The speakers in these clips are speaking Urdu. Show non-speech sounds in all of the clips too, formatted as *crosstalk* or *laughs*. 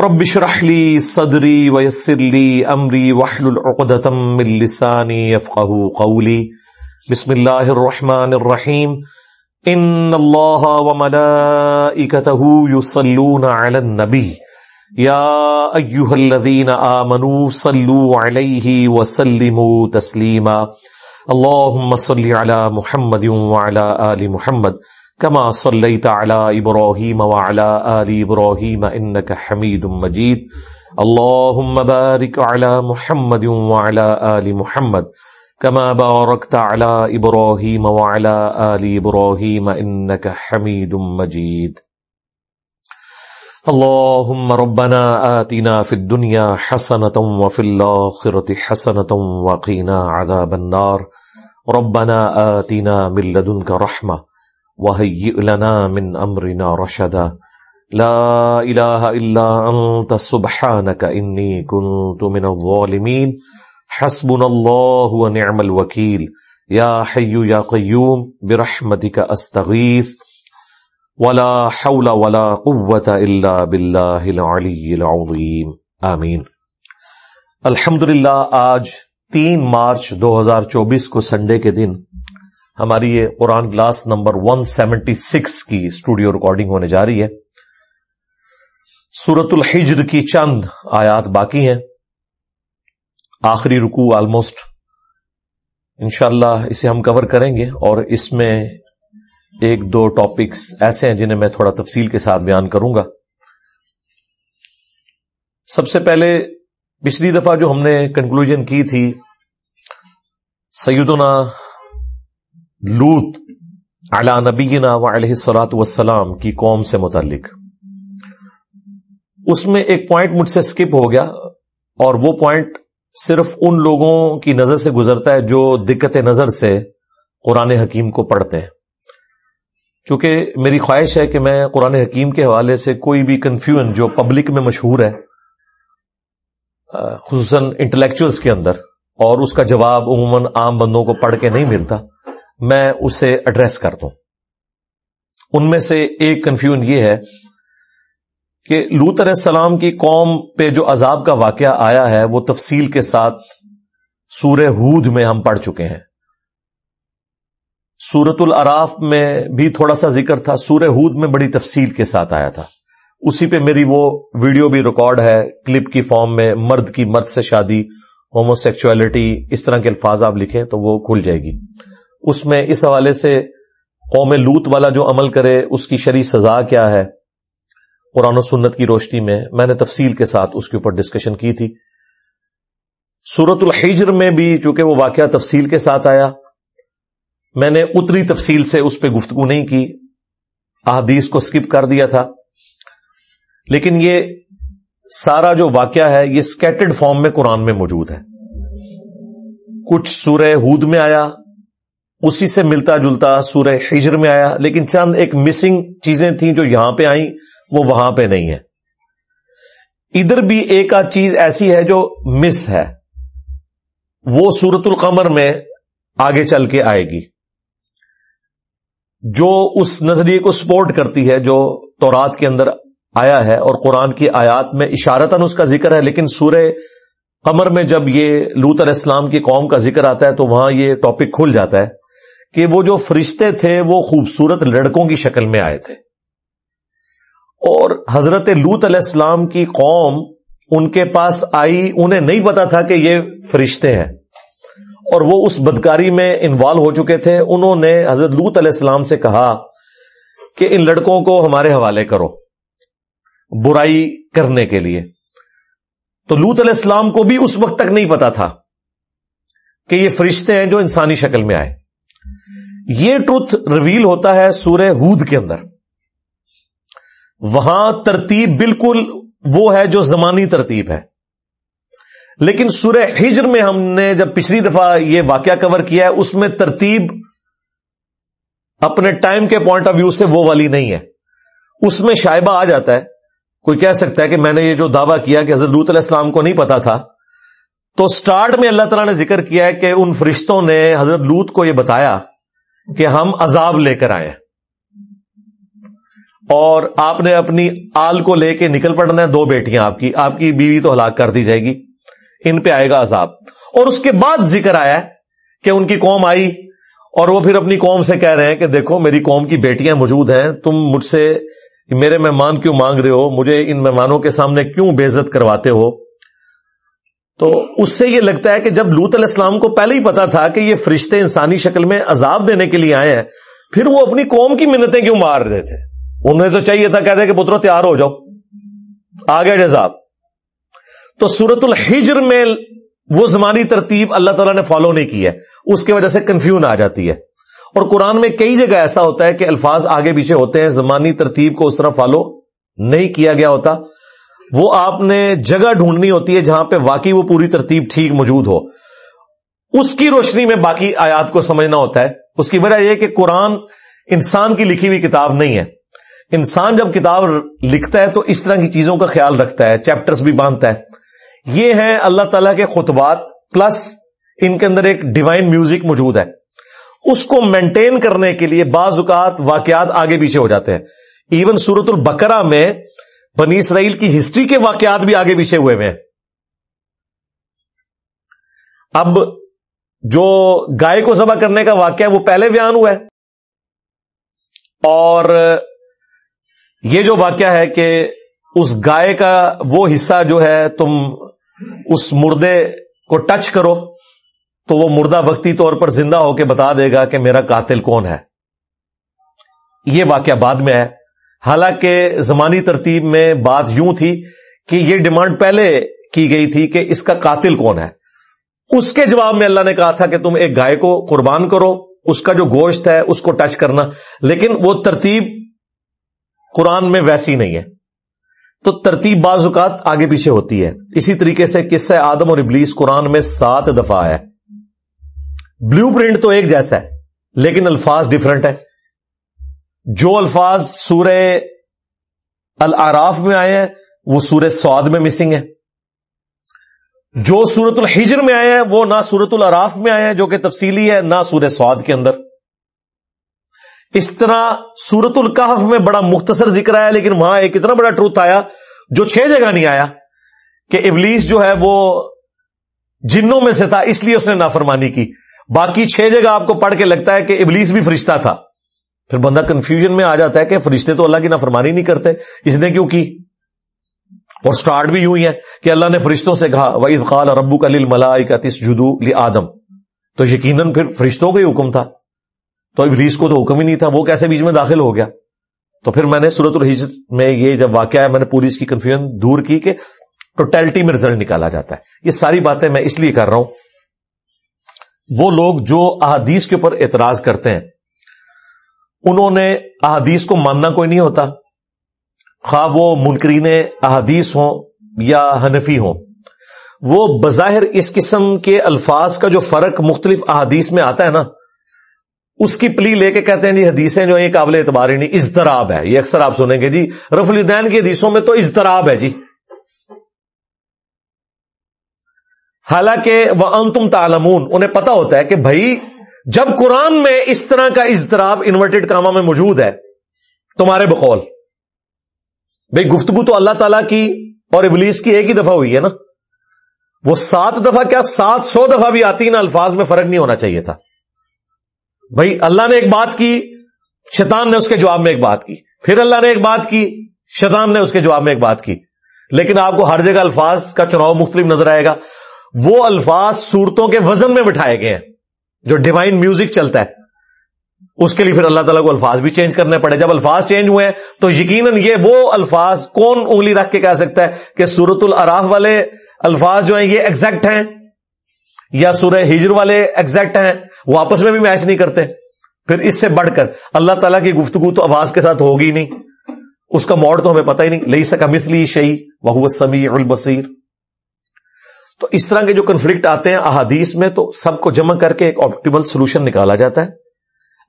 رب اشرح لي صدري ويسر لي امري واحلل عقدة من لساني يفقهوا قولي. بسم الله الرحمن الرحيم. ان الله وملائكته يصلون على النبي. يا ايها الذين امنوا صلوا عليه وسلموا تسليما. اللهم صل على محمد وعلى ال محمد. كما صليت على ابراهيم وعلى ال ابراهيم انك حميد مجيد. اللهم بارك على محمد وعلى ال محمد. كما باركت على ابراهيم وعلى ال ابراهيم انك حميد مجيد. اللهم ربنا آتنا في الدنيا حسنة وفي الآخرة حسنة وقنا عذاب النار. ربنا آتنا من لدنك رحمة وهيئ لنا من أمرنا رشدا لا إله إلا أنت سبحانك إني كنت من الظالمين حسبنا الله ونعم الوكيل يا حي يا قيوم برحمتك أستغيث ولا حول ولا قوة إلا بالله العلي العظيم آمين الحمد للہ آج تین مارچ دو ہزار چوبیس کو سنڈے کے دن ہماری یہ Quran class number one seventy six کی اسٹوڈیو ریکارڈنگ ہونے جا رہی ہے۔ سورت الحجر کی چند آیات باقی ہیں۔ آخری رکو آلموسٹ انشاءاللہ اسے ہم کور کریں گے اور اس میں ایک دو ٹاپکس ایسے ہیں جنہیں میں تھوڑا تفصیل کے ساتھ بیان کروں گا۔ سب سے پہلے پچھلی دفعہ جو ہم نے کنکلوژن کی تھی، سیدنا لوت علی نبینا و علیہ سلاۃ وسلام کی قوم سے متعلق۔ اس میں ایک پوائنٹ مجھ سے اسکپ ہو گیا اور وہ پوائنٹ صرف ان لوگوں کی نظر سے گزرتا ہے جو دقت نظر سے قرآن حکیم کو پڑھتے ہیں۔ چونکہ میری خواہش ہے کہ میں قرآن حکیم کے حوالے سے کوئی بھی کنفیوژن جو پبلک میں مشہور ہے خصوصاً انٹلیکچوئلس کے اندر، اور اس کا جواب عموماً عام بندوں کو پڑھ کے نہیں ملتا۔ میں اسے ایڈریس کر دوں۔ ان میں سے ایک کنفیوژن یہ ہے کہ لوت علیہ السلام کی قوم پہ جو عذاب کا واقعہ آیا ہے، وہ تفصیل کے ساتھ سورہ ہود میں ہم پڑھ چکے ہیں۔ سورت العراف میں بھی تھوڑا سا ذکر تھا، سورہ ہود میں بڑی تفصیل کے ساتھ آیا تھا۔ اسی پہ میری وہ ویڈیو بھی ریکارڈ ہے کلپ کی فارم میں مرد کی مرد سے شادی ہومو سیکچولیٹی اس طرح کے الفاظ آپ لکھیں تو وہ کھل جائے گی۔ اس میں اس حوالے سے قوم لوت والا جو عمل کرے، اس کی شرح سزا کیا ہے؟ قرآن و سنت کی روشنی میں میں نے تفصیل کے ساتھ اس کے اوپر ڈسکشن کی تھی۔ سورت الحجر میں بھی چونکہ وہ واقعہ تفصیل کے ساتھ آیا، میں نے اتری تفصیل سے اس پہ گفتگو نہیں کی، احادیث کو سکپ کر دیا تھا۔ لیکن یہ سارا جو واقعہ ہے، یہ اسکیٹڈ فارم میں قرآن میں موجود ہے۔ کچھ سورہ ہود میں آیا اسی سے ملتا جلتا سورہ ہجر میں آیا، لیکن چند ایک مسنگ چیزیں تھیں جو یہاں پہ آئیں، وہ وہاں پہ نہیں ہے ادھر بھی ایک آدھ چیز ایسی ہے جو مس ہے۔ وہ سورت القمر میں آگے چل کے آئے گی۔ جو اس نظریے کو سپورٹ کرتی ہے، جو تورات کے اندر آیا ہے اور قرآن کی آیات میں اشارتاً اس کا ذکر ہے، لیکن سورہ قمر میں جب یہ لوت علیہ السلام کی قوم کا ذکر آتا ہے، تو وہاں یہ ٹاپک کھل جاتا ہے۔ کہ وہ جو فرشتے تھے وہ خوبصورت لڑکوں کی شکل میں آئے تھے۔ اور حضرت لوت علیہ السلام کی قوم ان کے پاس آئی، انہیں نہیں پتا تھا کہ یہ فرشتے ہیں۔ اور وہ اس بدکاری میں انوالو ہو چکے تھے۔ انہوں نے حضرت لوت علیہ السلام سے کہا کہ ان لڑکوں کو ہمارے حوالے کرو برائی کرنے کے لیے۔ تو لوت علیہ السلام کو بھی اس وقت تک نہیں پتا تھا کہ یہ فرشتے ہیں جو انسانی شکل میں آئے۔ یہ ٹروتھ ریویل ہوتا ہے سورہ ہود کے اندر۔ وہاں ترتیب بالکل وہ ہے جو زمانی ترتیب ہے۔ لیکن سورہ ہجر میں ہم نے جب پچھلی دفعہ یہ واقعہ کور کیا ہے، اس میں ترتیب اپنے ٹائم کے پوائنٹ آف ویو سے وہ والی نہیں ہے۔ اس میں شائبہ آ جاتا ہے۔ کوئی کہہ سکتا ہے کہ میں نے یہ جو دعویٰ کیا کہ حضرت لوت علیہ السلام کو نہیں پتا تھا۔ تو سٹارٹ میں اللہ تعالیٰ نے ذکر کیا ہے کہ ان فرشتوں نے حضرت لوت کو یہ بتایا کہ ہم عذاب لے کر آئے اور آپ نے اپنی آل کو لے کے نکل پڑنا ہے، دو بیٹیاں آپ کی۔ آپ کی بیوی تو ہلاک کر دی جائے گی۔ ان پہ آئے گا عذاب۔ اور اس کے بعد ذکر آیا کہ ان کی قوم آئی اور وہ پھر اپنی قوم سے کہہ رہے ہیں کہ دیکھو، میری قوم کی بیٹیاں موجود ہیں۔ تم مجھ سے میرے مہمان کیوں مانگ رہے ہو؟ مجھے ان مہمانوں کے سامنے کیوں بےزت کرواتے ہو؟ تو اس سے یہ لگتا ہے کہ جب لوت علیہ السلام کو پہلے ہی پتا تھا کہ یہ فرشتے انسانی شکل میں عذاب دینے کے لیے آئے ہیں، پھر وہ اپنی قوم کی منتیں کیوں مار رہے تھے؟ انہیں تو چاہیے تھا، کہتے کہ پترو تیار ہو جاؤ آگے جزاب۔ تو سورت الحجر میں وہ زمانی ترتیب اللہ تعالیٰ نے فالو نہیں کی ہے، اس کی وجہ سے کنفیوژن آ جاتی ہے۔ اور قرآن میں کئی جگہ ایسا ہوتا ہے کہ الفاظ آگے پیچھے ہوتے ہیں، زمانی ترتیب کو اس طرح فالو نہیں کیا گیا ہوتا۔ وہ آپ نے جگہ ڈھونڈنی ہوتی ہے جہاں پہ واقعی وہ پوری ترتیب ٹھیک موجود ہو۔ اس کی روشنی میں باقی آیات کو سمجھنا ہوتا ہے۔ اس کی وجہ یہ کہ قرآن انسان کی لکھی ہوئی کتاب نہیں ہے۔ انسان جب کتاب لکھتا ہے تو اس طرح کی چیزوں کا خیال رکھتا ہے، چیپٹرز بھی باندھتا ہے۔ یہ ہیں اللہ تعالی کے خطبات، پلس ان کے اندر ایک ڈیوائن میوزک موجود ہے۔ اس کو مینٹین کرنے کے لیے بعض اوقات واقعات آگے پیچھے ہو جاتے ہیں۔ ایون سورت البکرا میں بنی اسرائیل کی ہسٹری کے واقعات بھی آگے پیچھے ہوئے ہیں۔ اب جو گائے کو ذبح کرنے کا واقعہ وہ پہلے بیان ہوا ہے۔ اور یہ جو واقعہ ہے کہ اس گائے کا وہ حصہ جو ہے، تم اس مردے کو ٹچ کرو، تو وہ مردہ وقتی طور پر زندہ ہو کے بتا دے گا کہ میرا قاتل کون ہے۔ یہ واقعہ بعد میں ہے۔ حالانکہ زمانی ترتیب میں بات یوں تھی کہ یہ ڈیمانڈ پہلے کی گئی تھی کہ اس کا قاتل کون ہے۔ اس کے جواب میں اللہ نے کہا تھا کہ تم ایک گائے کو قربان کرو، اس کا جو گوشت ہے اس کو ٹچ کرنا۔ لیکن وہ ترتیب قرآن میں ویسی نہیں ہے۔ تو ترتیب بعض اوقات آگے پیچھے ہوتی ہے۔ اسی طریقے سے قصہ آدم اور ابلیس قرآن میں سات دفعہ ہے بلو پرنٹ تو ایک جیسا ہے، لیکن الفاظ ڈفرنٹ ہے جو الفاظ سورہ العراف میں آئے ہیں، وہ سورہ سعود میں مسنگ ہے جو سورت الحجر میں آئے ہیں، وہ نہ سورت العراف میں آئے ہیں، جو کہ تفصیلی ہے، نہ سورہ سعود کے اندر۔ اس طرح سورت القحف میں بڑا مختصر ذکر آیا، لیکن وہاں ایک اتنا بڑا ٹروت آیا، جو چھ جگہ نہیں آیا، کہ ابلیس جو ہے، وہ جنوں میں سے تھا، اس لیے اس نے نافرمانی کی۔ باقی چھ جگہ آپ کو پڑھ کے لگتا ہے کہ ابلیس بھی فرشتہ تھا۔ پھر بندہ کنفیوژن میں آ جاتا ہے کہ فرشتے تو اللہ کی نافرمانی نہیں کرتے۔ اس نے کیوں کی؟ اور سٹارٹ بھی یوں ہی ہے کہ اللہ نے فرشتوں سے کہا وہ خال ربو کا ملا کا تس جدو آدم تو یقیناً پھر فرشتوں کا ہی حکم تھا۔ تو ابلیس کو تو حکم ہی نہیں تھا، وہ کیسے بیچ میں داخل ہو گیا؟ تو پھر میں نے سورت الحجت میں یہ جب واقعہ ہے، میں نے پوری اس کی کنفیوژن دور کی کہ ٹوٹیلٹی میں رزلٹ نکالا جاتا ہے۔ یہ ساری باتیں میں اس لیے کر رہا ہوں۔ وہ لوگ جو احادیث کے اوپر اعتراض کرتے ہیں انہوں نے احادیث کو ماننا کوئی نہیں ہوتا۔ خواہ وہ منکرین احادیث ہوں یا حنفی ہوں۔ وہ بظاہر اس قسم کے الفاظ کا جو فرق مختلف احادیث میں آتا ہے نا، اس کی پلی لے کے کہتے ہیں جی حدیثیں جو یہ قابل اعتبار ہی نہیں، اضطراب ہے۔ یہ اکثر آپ سنیں گے جی رف الدین کی حدیثوں میں تو اضطراب ہے جی۔ حالانکہ وہ ان تم انہیں پتا ہوتا ہے کہ بھائی جب قرآن میں اس طرح کا اضطراب انورٹیڈ کاما میں موجود ہے، تمہارے بقول۔ بھائی گفتگو تو اللہ تعالی کی اور ابلیس کی ایک ہی دفعہ ہوئی ہے نا؟ وہ سات دفعہ کیا سات سو دفعہ بھی آتی نا، الفاظ میں فرق نہیں ہونا چاہیے تھا۔ بھائی اللہ نے ایک بات کی، شیطان نے اس کے جواب میں ایک بات کی۔ پھر اللہ نے ایک بات کی، شیطان نے اس کے جواب میں ایک بات کی۔ لیکن آپ کو ہر جگہ الفاظ کا چناؤ مختلف نظر آئے گا۔ وہ الفاظ صورتوں کے وزن میں بٹھائے گئے ہیں۔ جو ڈیوائن میوزک چلتا ہے، اس کے لیے پھر اللہ تعالیٰ کو الفاظ بھی چینج کرنے پڑے۔ جب الفاظ چینج ہوئے ہیں، تو یقیناً یہ وہ الفاظ کون انگلی رکھ کے کہہ سکتا ہے کہ سورت العراف والے الفاظ جو ہیں، یہ ایگزیکٹ ہیں، یا سورہ ہجر والے ایگزیکٹ ہیں۔ وہ آپس میں بھی میچ نہیں کرتے۔ پھر اس سے بڑھ کر، اللہ تعالیٰ کی گفتگو تو آواز کے ساتھ ہوگی نہیں۔ اس کا موڈ تو ہمیں پتہ ہی نہیں۔ لئی سکا مثلی شہی وہ سمی البصیر۔ تو اس طرح کے جو کنفلکٹ آتے ہیں احادیث میں تو سب کو جمع کر کے ایک آپٹیمل سولوشن نکالا جاتا ہے۔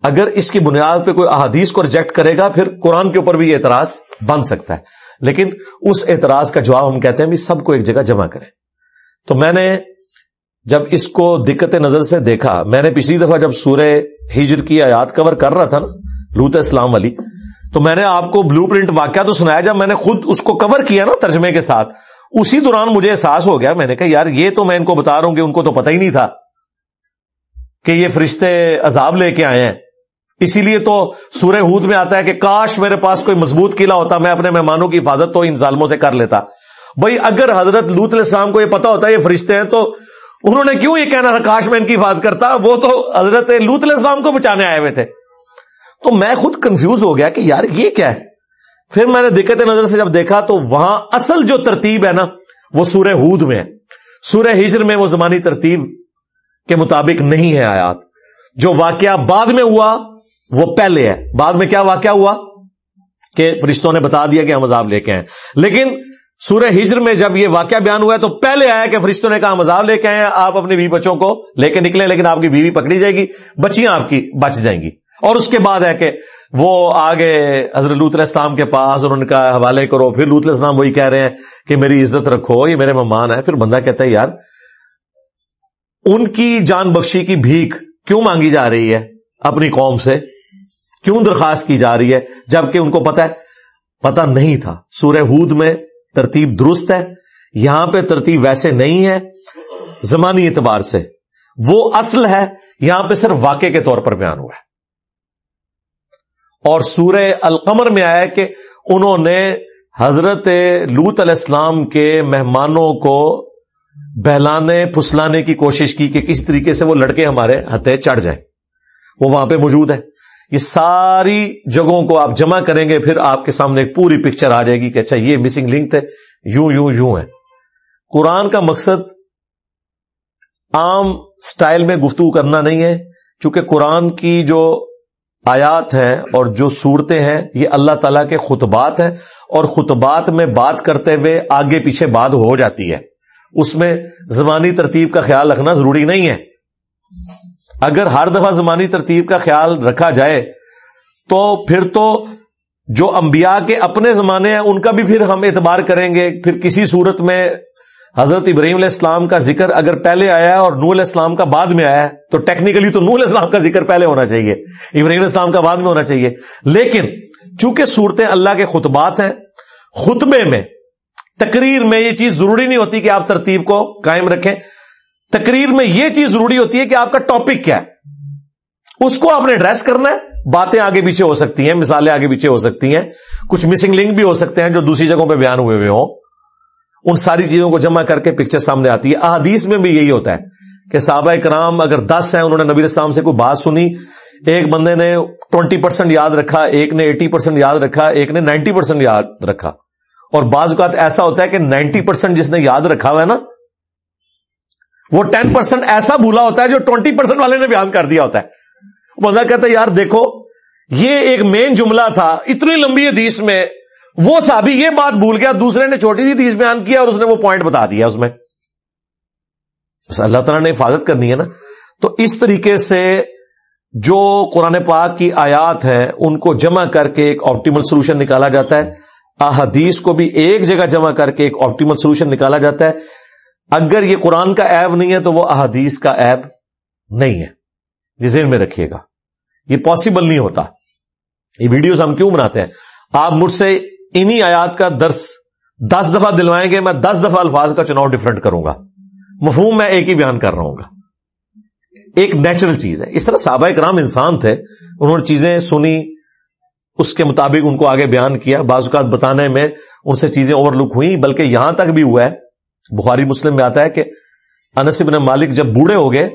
اگر اس کی بنیاد پہ کوئی احادیث کو ریجیکٹ کرے گا، پھر قرآن کے اوپر بھی یہ اعتراض بن سکتا ہے۔ لیکن اس اعتراض کا جواب ہم کہتے ہیں بھی سب کو ایک جگہ جمع کریں۔ تو میں نے جب اس کو دقت نظر سے دیکھا، میں نے پچھلی دفعہ جب سورہ ہجر کی آیات کور کر رہا تھا نا لوت اسلام والی، تو میں نے آپ کو بلو پرنٹ واقعہ تو سنایا، جب میں نے خود اس کو کور کیا نا ترجمے کے ساتھ۔ اسی دوران مجھے احساس ہو گیا، میں نے کہا، یار، یہ تو میں ان کو بتا رہا ہوں کہ ان کو تو پتہ ہی نہیں تھا کہ یہ فرشتے عذاب لے کے آئے ہیں۔ اسی لیے تو سورہ ہود میں آتا ہے کہ کاش میرے پاس کوئی مضبوط قلعہ ہوتا، میں اپنے مہمانوں کی حفاظت تو ان ظالموں سے کر لیتا۔ بھائی، اگر حضرت لوت علیہ السلام کو یہ پتا ہوتا ہے یہ فرشتے ہیں، تو انہوں نے کیوں یہ کہنا تھا، کاش میں ان کی حفاظت کرتا؟ وہ تو حضرت لوت علیہ السلام کو بچانے آئے ہوئے تھے۔ تو میں خود کنفیوز ہو گیا کہ یار، یہ کیا ہے؟ پھر میں نے دقت نظر سے جب دیکھا تو وہاں اصل جو ترتیب ہے نا، وہ سورہ ہود میں ہے۔ سورہ ہجر میں وہ زمانی ترتیب کے مطابق نہیں ہے آیات۔ جو واقعہ بعد میں ہوا، وہ پہلے ہے۔ بعد میں کیا واقعہ ہوا؟ کہ فرشتوں نے بتا دیا کہ ہم عذاب لے کے آئے۔ لیکن سورہ ہجر میں جب یہ واقعہ بیان ہوا ہے تو پہلے آیا کہ فرشتوں نے کہا ہم عذاب لے کے آئے آپ اپنی بیوی بچوں کو لے کے نکلے لیکن آپ کی بیوی پکڑی جائے گی، بچیاں آپ کی بچ جائیں گی۔ اور اس کے بعد ہے کہ وہ آگے حضرت لوت علیہ السلام کے پاس انہوں نے کہا حوالے کرو، پھر لوت علیہ السلام وہی کہہ رہے ہیں کہ میری عزت رکھو، یہ میرے مہمان ہے پھر بندہ کہتا ہے، یار، ان کی جان بخشی کی بھیک کیوں مانگی جا رہی ہے اپنی قوم سے؟ کیوں درخواست کی جا رہی ہے؟ جبکہ ان کو پتا ہے پتا نہیں تھا۔ سورہ ہود میں ترتیب درست ہے، یہاں پہ ترتیب ویسے نہیں ہے، زمانی اعتبار سے۔ وہ اصل ہے، یہاں پہ صرف واقع کے طور پر بیان ہوا ہے۔ اور سورہ القمر میں آیا کہ انہوں نے حضرت لوت علیہ السلام کے مہمانوں کو بہلانے، پھسلانے کی کوشش کی کہ کس طریقے سے وہ لڑکے ہمارے ہتھے چڑھ جائیں۔ وہ وہاں پہ موجود ہے یہ ساری جگہوں کو آپ جمع کریں گے، پھر آپ کے سامنے ایک پوری پکچر آ جائے گی کہ اچھا یہ مسنگ لنک تھے، یوں یوں یوں ہے قرآن کا مقصد عام سٹائل میں گفتگو کرنا نہیں ہے، چونکہ قرآن کی جو آیات ہیں اور جو صورتیں ہیں، یہ اللہ تعالی کے خطبات ہیں اور خطبات میں بات کرتے ہوئے آگے پیچھے بات ہو جاتی ہے۔ اس میں زمانی ترتیب کا خیال رکھنا ضروری نہیں ہے۔ اگر ہر دفعہ زمانی ترتیب کا خیال رکھا جائے، تو پھر تو جو انبیاء کے اپنے زمانے ہیں، ان کا بھی پھر ہم اعتبار کریں گے۔ پھر کسی صورت میں حضرت ابراہیم علیہ السلام کا ذکر اگر پہلے آیا ہے اور نور علیہ السلام کا بعد میں آیا ہے، تو ٹیکنیکلی تو نور علیہ السلام کا ذکر پہلے ہونا چاہیے، ابراہیم علیہ السلام کا بعد میں ہونا چاہیے۔ لیکن چونکہ صورتیں اللہ کے خطبات ہیں، خطبے میں تقریر میں یہ چیز ضروری نہیں ہوتی کہ آپ ترتیب کو قائم رکھیں۔ تقریر میں یہ چیز ضروری ہوتی ہے کہ آپ کا ٹاپک کیا ہے۔ اس کو آپ نے ایڈریس کرنا ہے، باتیں آگے پیچھے ہو سکتی ہیں، مثالیں آگے پیچھے ہو سکتی ہیں، کچھ مسنگ لنک بھی ہو سکتے ہیں جو دوسری جگہوں پہ بیان ہوئے ہوئے ہوں۔ ان ساری چیزوں کو جمع کر کے پکچر سامنے آتی ہے۔ احادیث میں بھی یہی ہوتا ہے کہ صحابہ کرام اگر دس ہیں، انہوں نے نبی السلام سے کوئی بات سنی، ایک بندے نے ٹوینٹی پرسینٹ یاد رکھا، ایک نے ایٹی پرسینٹ یاد رکھا، ایک نے نائنٹی پرسینٹ یاد رکھا۔ اور بعض اوقات ایسا ہوتا ہے کہ نائنٹی پرسینٹ جس نے یاد رکھا ہوا ہے نا، وہ ٹین پرسینٹ ایسا بھولا ہوتا ہے جو ٹوینٹی پرسینٹ والے نے بیان کر دیا ہوتا ہے۔ بندہ کہتا ہے، یار دیکھو، یہ ایک مین جملہ تھا، اتنی لمبی حدیث میں وہ صحابی یہ بات بھول گیا، دوسرے نے چھوٹی سی حدیث بیان کیا اور اس نے وہ پوائنٹ بتا دیا اس میں۔ بس اللہ تعالیٰ نے حفاظت کرنی ہے نا۔ تو اس طریقے سے جو قرآن پاک کی آیات ہیں، ان کو جمع کر کے ایک آپٹیمل سولوشن نکالا جاتا ہے۔ احادیث کو بھی ایک جگہ جمع کر کے ایک آپٹیمل سولوشن نکالا جاتا ہے۔ اگر یہ قرآن کا ایب نہیں ہے تو وہ احادیث کا ایب نہیں ہے۔ یہ ذہن میں رکھیے گا۔ یہ پاسبل نہیں ہوتا۔ یہ ویڈیوز ہم کیوں بناتے ہیں؟ آپ مجھ سے انہی آیات کا درس دس دفعہ دلوائیں گے، میں دس دفعہ الفاظ کا چناؤ ڈفرنٹ کروں گا۔ مفہوم میں ایک ہی بیان کر رہا ہوں گا۔ ایک نیچرل چیز ہے۔ اس طرح صحابہ کرام انسان تھے، انہوں نے چیزیں سنی، اس کے مطابق ان کو آگے بیان کیا۔ بعض اوقات بتانے میں ان سے چیزیں اوور لک ہوئی بلکہ یہاں تک بھی ہوا ہے۔ بخاری مسلم میں آتا ہے کہ انس بن مالک جب بوڑھے ہو گئے،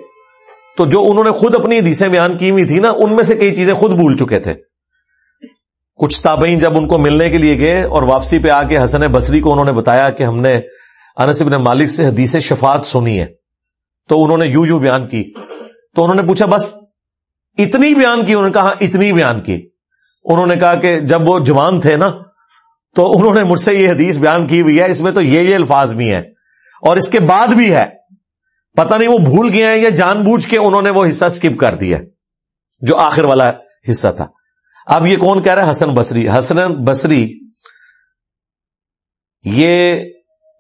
تو جو انہوں نے خود اپنی حدیثیں بیان کی ہوئی تھی نا، ان میں سے کئی چیزیں خود بھول چکے تھے۔ کچھ تابعین جب ان کو ملنے کے لیے گئے اور واپسی پہ آ کے حسن بصری کو انہوں نے بتایا کہ ہم نے انس بن مالک سے حدیث شفاعت سنی ہے، تو انہوں نے یو یو بیان کی۔ تو انہوں نے پوچھا، بس اتنی بیان کی؟ انہوں نے کہا ہاں، اتنی بیان کی۔ انہوں نے کہا کہ جب وہ جوان تھے نا، تو انہوں نے مجھ سے یہ حدیث بیان کی ہوئی ہے، اس میں تو یہ یہ الفاظ بھی ہیں۔ اور اس کے بعد بھی ہے۔ پتہ نہیں وہ بھول گئے ہیں یا جان بوجھ کے انہوں نے وہ حصہ سکپ کر دیا، جو آخر والا حصہ تھا۔ اب یہ کون کہہ رہا ہے؟ حسن بصری۔ حسن بصری یہ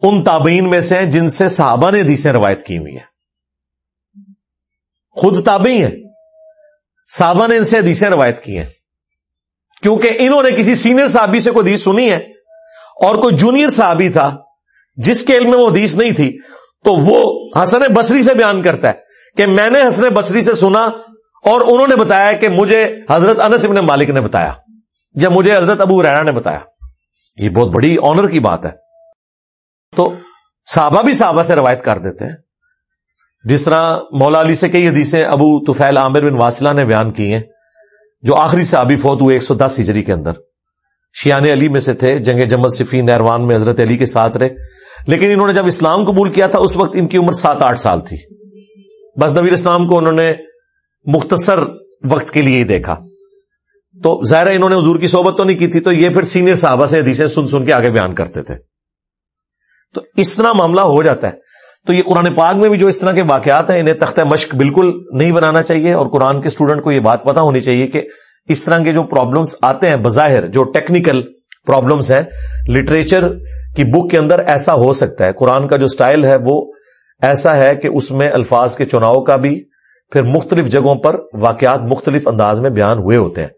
ان تابعین میں سے ہیں جن سے صحابہ نے حدیثیں روایت کی ہوئی ہیں۔ خود تابعی ہیں۔ صحابہ نے ان سے حدیثیں روایت کی ہیں۔ کیونکہ انہوں نے کسی سینئر صحابی سے کوئی حدیث سنی ہے اور کوئی جونیئر صحابی تھا جس کے علم میں وہ حدیث نہیں تھی، تو وہ حسن بصری سے بیان کرتا ہے کہ میں نے حسن بصری سے سنا اور انہوں نے بتایا کہ مجھے حضرت انس ابن مالک نے بتایا یا مجھے حضرت ابو رینا نے بتایا۔ یہ بہت بڑی آنر کی بات ہے۔ تو صحابہ بھی صحابہ سے روایت کر دیتے ہیں۔ جس طرح مولا علی سے کئی حدیثیں ابو توفیل عامر بن واسلہ نے بیان کی ہیں، جو آخری صحابی فوت ہوئے ایک سو دس ہجری کے اندر۔ شیان علی میں سے تھے، جنگ جمد صفی نیروان میں حضرت علی کے ساتھ رہے۔ لیکن انہوں نے جب اسلام قبول کیا تھا، اس وقت ان کی عمر سات آٹھ سال تھی۔ بس نبی اسلام کو انہوں نے مختصر وقت کے لیے ہی دیکھا۔ تو ظاہر انہوں نے حضور کی صحبت تو نہیں کی تھی، تو یہ پھر سینئر صحابہ سے حدیثیں سن سن کے آگے بیان کرتے تھے۔ تو اس طرح معاملہ ہو جاتا ہے۔ تو یہ قرآن پاک میں بھی جو اس طرح کے واقعات ہیں، انہیں تختہ مشق بالکل نہیں بنانا چاہیے، اور قرآن کے اسٹوڈنٹ کو یہ بات پتا ہونی چاہیے کہ اس طرح کے جو پرابلمس آتے ہیں، بظاہر جو ٹیکنیکل پرابلمس ہیں لٹریچر کی بک کے اندر ایسا ہو سکتا ہے۔ قرآن کا جو سٹائل ہے، وہ ایسا ہے کہ اس میں الفاظ کے چناؤ کا بھی پھر مختلف جگہوں پر واقعات مختلف انداز میں بیان ہوئے ہوتے ہیں۔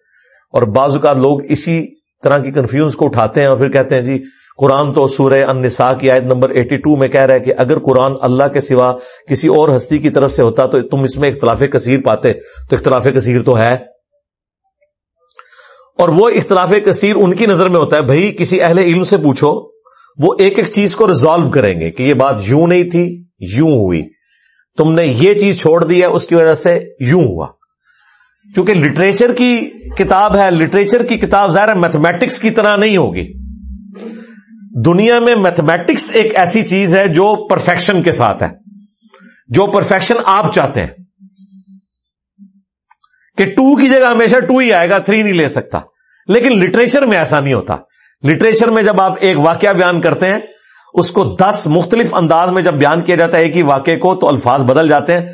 اور بعض اوقات لوگ اسی طرح کی کنفیوز کو اٹھاتے ہیں اور پھر کہتے ہیں جی قرآن تو سورہ النساء کی آیت نمبر 82 میں کہہ رہا ہے کہ اگر قرآن اللہ کے سوا کسی اور ہستی کی طرف سے ہوتا تو تم اس میں اختلاف کثیر پاتے۔ تو اختلاف کثیر تو ہے۔ اور وہ اختلاف کثیر ان کی نظر میں ہوتا ہے، بھائی کسی اہل علم سے پوچھو، وہ ایک ایک چیز کو ریزالو کریں گے کہ یہ بات یوں نہیں تھی، یوں ہوئی۔ تم نے یہ چیز چھوڑ دی ہے، اس کی وجہ سے یوں ہوا۔ کیونکہ لٹریچر کی کتاب ہے لٹریچر کی کتاب ظاہر میتھمیٹکس کی طرح نہیں ہوگی۔ دنیا میں میتھمیٹکس ایک ایسی چیز ہے جو پرفیکشن کے ساتھ ہے، جو پرفیکشن آپ چاہتے ہیں۔ کہ ٹو کی جگہ ہمیشہ ٹو ہی آئے گا، تھری نہیں لے سکتا۔ لیکن لٹریچر میں ایسا نہیں ہوتا۔ لٹریچر میں جب آپ ایک واقعہ بیان کرتے ہیں اس کو دس مختلف انداز میں جب بیان کیا جاتا ہے، ایک ہی واقعے کو تو الفاظ بدل جاتے ہیں۔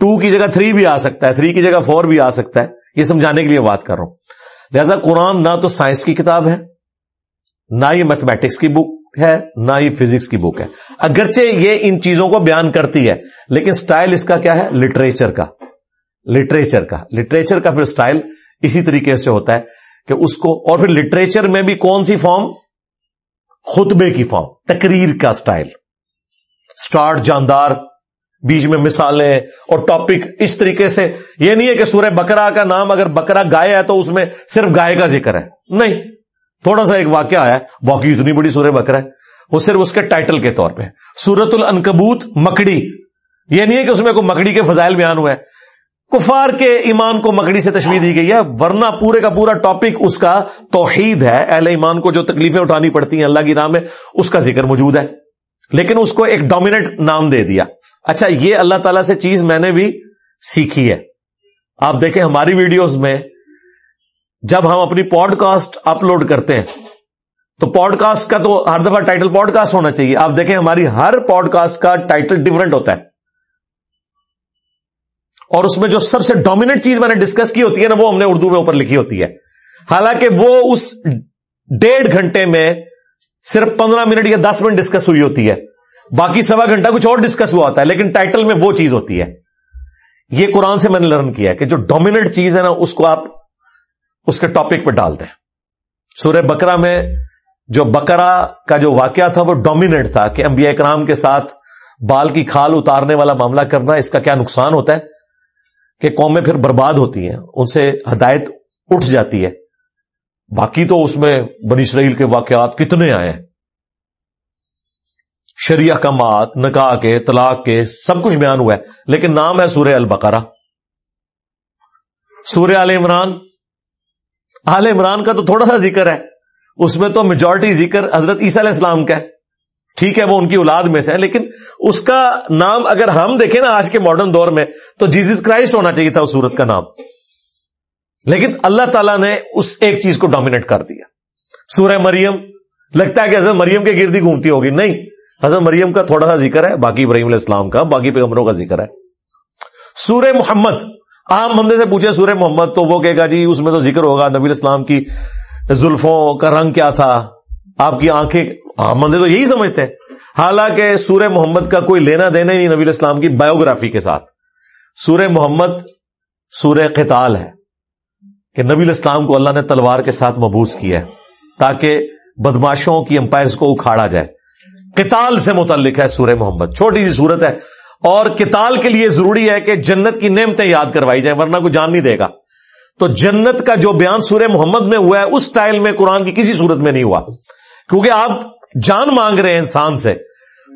ٹو کی جگہ تھری بھی آ سکتا ہے تھری کی جگہ فور بھی آ سکتا ہے۔ یہ سمجھانے کے لیے بات کر رہا ہوں۔ لہذا قرآن نہ تو سائنس کی کتاب ہے، نہ یہ میتھمیٹکس کی بک ہے، نہ یہ فزکس کی بک ہے۔ اگرچہ یہ ان چیزوں کو بیان کرتی ہے، لیکن سٹائل اس کا کیا ہے؟ لٹریچر کا۔ لٹریچر کا۔ لٹریچر کا پھر سٹائل اسی طریقے سے ہوتا ہے کہ اس کو، اور پھر لٹریچر میں بھی کون سی فارم خطبے کی فارم تقریر کا سٹائل۔ سٹارٹ جاندار، بیچ میں مثالیں اور ٹاپک اس طریقے سے، یہ نہیں ہے کہ سورہ بکرا کا نام اگر بکرا گائے ہے تو اس میں صرف گائے کا ذکر ہے۔ نہیں، تھوڑا سا ایک واقعہ آیا باقی اتنی بڑی سورہ بکرا ہے، وہ صرف اس کے ٹائٹل کے طور پہ سورت الانکبوت، مکڑی۔ یہ نہیں ہے کہ اس میں کوئی مکڑی کے فضائل بیان ہوئے کفار کے ایمان کو مکڑی سے تشویح دی گئی ہے، ورنہ پورے کا پورا ٹاپک اس کا توحید ہے۔ اہل ایمان کو جو تکلیفیں اٹھانی پڑتی ہیں اللہ کی نام میں، اس کا ذکر موجود ہے۔ لیکن اس کو ایک ڈومیننٹ نام دے دیا۔ اچھا یہ اللہ تعالی سے چیز میں نے بھی سیکھی ہے۔ آپ دیکھیں ہماری ویڈیوز میں جب ہم اپنی پوڈ کاسٹ اپلوڈ کرتے ہیں، تو پوڈ کاسٹ کا تو ہر دفعہ ٹائٹل پوڈ کاسٹ ہونا چاہیے۔ آپ دیکھیں ہماری ہر پوڈ کاسٹ کا ٹائٹل ڈفرنٹ ہوتا ہے۔ اور اس میں جو سب سے ڈومیننٹ چیز میں نے ڈسکس کی ہوتی ہے نا، وہ ہم نے اردو میں اوپر لکھی ہوتی ہے۔ حالانکہ وہ اس ڈیڑھ گھنٹے میں صرف پندرہ منٹ یا دس منٹ ڈسکس ہوئی ہوتی ہے۔ باقی سوا گھنٹہ کچھ اور ڈسکس ہوا ہوتا ہے، لیکن ٹائٹل میں وہ چیز ہوتی ہے۔ یہ قرآن سے میں نے لرن کیا کہ جو ڈومیننٹ چیز ہے نا، اس کو آپ اس کے ٹاپک پہ ڈال دیں۔ سورہ بکرا میں جو بکرا کا جو واقعہ تھا، وہ ڈومیننٹ تھا کہ انبیاء اکرام کے ساتھ بال کی کھال اتارنے والا معاملہ کرنا، اس کا کیا نقصان ہوتا ہے؟ کہ قومیں پھر برباد ہوتی ہیں، ان سے ہدایت اٹھ جاتی ہے۔ باقی تو اس میں بنی اسرائیل کے واقعات کتنے آئے ہیں؟ شریع کمات نکاح کے، طلاق کے، سب کچھ بیان ہوا ہے، لیکن نام ہے سورہ البقرہ۔ سورہ عال عمران۔ آل عمران کا تو تھوڑا سا ذکر ہے، اس میں تو میجورٹی ذکر حضرت عیسیٰ علیہ السلام کا ہے۔ ٹھیک ہے، وہ ان کی اولاد میں سے ہے لیکن اس کا نام اگر ہم دیکھیں نا آج کے ماڈرن دور میں، تو جیزس کرائسٹ ہونا چاہیے تھا اس سورت کا نام۔ لیکن اللہ تعالیٰ نے اس ایک چیز کو ڈومینیٹ کر دیا۔ سورہ مریم، لگتا ہے کہ حضرت مریم کے گردی گھومتی ہوگی۔ نہیں، حضرت مریم کا تھوڑا سا ذکر ہے، باقی ابراہیم علیہ السلام کا، باقی پیغمبروں کا ذکر ہے۔ سورہ محمد، عام بندے سے پوچھے سورہ محمد، تو وہ کہے گا جی اس میں تو ذکر ہوگا نبی الاسلام کی زلفوں کا رنگ کیا تھا، آپ کی آنکھیں عام بندے تو یہی سمجھتے ہیں۔ حالانکہ سورہ محمد کا کوئی لینا دینا نہیں نبی الاسلام کی بایوگرافی کے ساتھ۔ سورہ محمد سورہ قتال ہے کہ نبی الاسلام کو اللہ نے تلوار کے ساتھ مبوس کیا ہے تاکہ بدماشوں کی امپائرز کو اکھاڑا جائے۔ قتال سے متعلق ہے سورہ محمد۔ چھوٹی سی صورت ہے۔ اور کتال کے لیے ضروری ہے کہ جنت کی نعمتیں یاد کروائی جائیں، ورنہ کوئی جان نہیں دے گا۔ تو جنت کا جو بیان سورہ محمد میں ہوا ہے، اس سٹائل میں قرآن کی کسی صورت میں نہیں ہوا۔ کیونکہ آپ جان مانگ رہے ہیں انسان سے،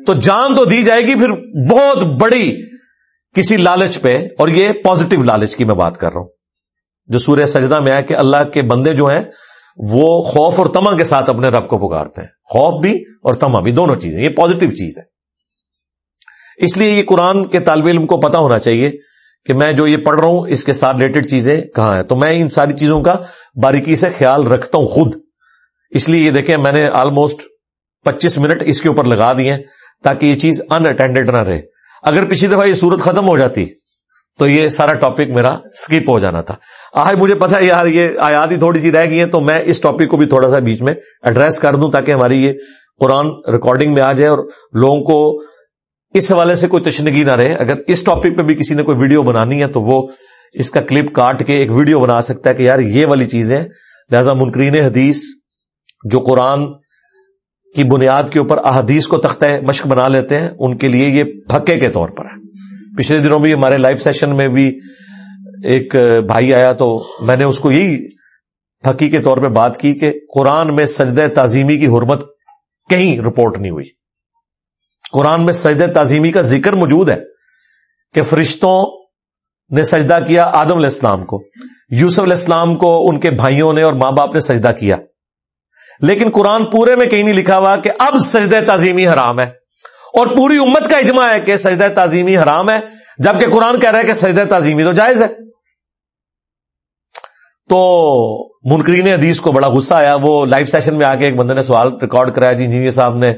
تو جان تو دی جائے گی پھر بہت بڑی کسی لالچ پہ، اور یہ پازیٹو لالچ کی میں بات کر رہا ہوں۔ جو سورہ سجدہ میں آیا کہ اللہ کے بندے جو ہیں، وہ خوف اور تما کے ساتھ اپنے رب کو پکارتے ہیں۔ خوف بھی اور تما بھی، دونوں چیزیں، یہ پازیٹو چیز ہے۔ اس لیے یہ قرآن کے طالب علم کو پتا ہونا چاہیے کہ میں جو یہ پڑھ رہا ہوں، اس کے ساتھ ریلیٹڈ چیزیں کہاں ہیں؟ تو میں ان ساری چیزوں کا باریکی سے خیال رکھتا ہوں خود۔ اس لیے یہ دیکھیں، میں نے آلموسٹ پچیس منٹ اس کے اوپر لگا دیے تاکہ یہ چیز ان اٹینڈیڈ نہ رہے۔ اگر پچھلی دفعہ یہ صورت ختم ہو جاتی تو یہ سارا ٹاپک میرا سکپ ہو جانا تھا۔ آج مجھے پتا یار، یہ آیات ہی تھوڑی سی رہ گئی ہیں تو میں اس ٹاپک کو بھی تھوڑا سا بیچ میں ایڈریس کر دوں تاکہ ہماری یہ قرآن ریکارڈنگ میں آ جائے اور لوگوں کو اس حوالے سے کوئی تشنگی نہ رہے۔ اگر اس ٹاپک پہ بھی کسی نے کوئی ویڈیو بنانی ہے تو وہ اس کا کلپ کاٹ کے ایک ویڈیو بنا سکتا ہے کہ یار یہ والی چیزیں لہذا منکرین حدیث جو قرآن کی بنیاد کے اوپر احادیث کو تختہ مشق بنا لیتے ہیں، ان کے لیے یہ پھکے کے طور پر ہے۔ پچھلے دنوں بھی ہمارے لائف سیشن میں بھی ایک بھائی آیا تو میں نے اس کو یہی پھکی کے طور پہ بات کی کہ قرآن میں سجدہ تعظیمی کی حرمت کہیں رپورٹ نہیں ہوئی۔ قرآن میں سجدہ تعظیمی کا ذکر موجود ہے کہ فرشتوں نے سجدہ کیا آدم علیہ السلام کو، یوسف علیہ السلام کو، ان کے بھائیوں نے اور ماں باپ نے سجدہ کیا۔ لیکن قرآن پورے میں کہیں نہیں لکھا ہوا کہ اب سجدہ تعظیمی حرام ہے۔ اور پوری امت کا اجماع ہے کہ سجدہ تعظیمی حرام ہے، جبکہ قرآن کہہ رہا ہے کہ سجدہ تعظیمی تو جائز ہے۔ تو منکرین حدیث کو بڑا غصہ آیا۔ وہ لائیو سیشن میں آ کے ایک بندے نے سوال ریکارڈ کرایا جی انجینئر صاحب نے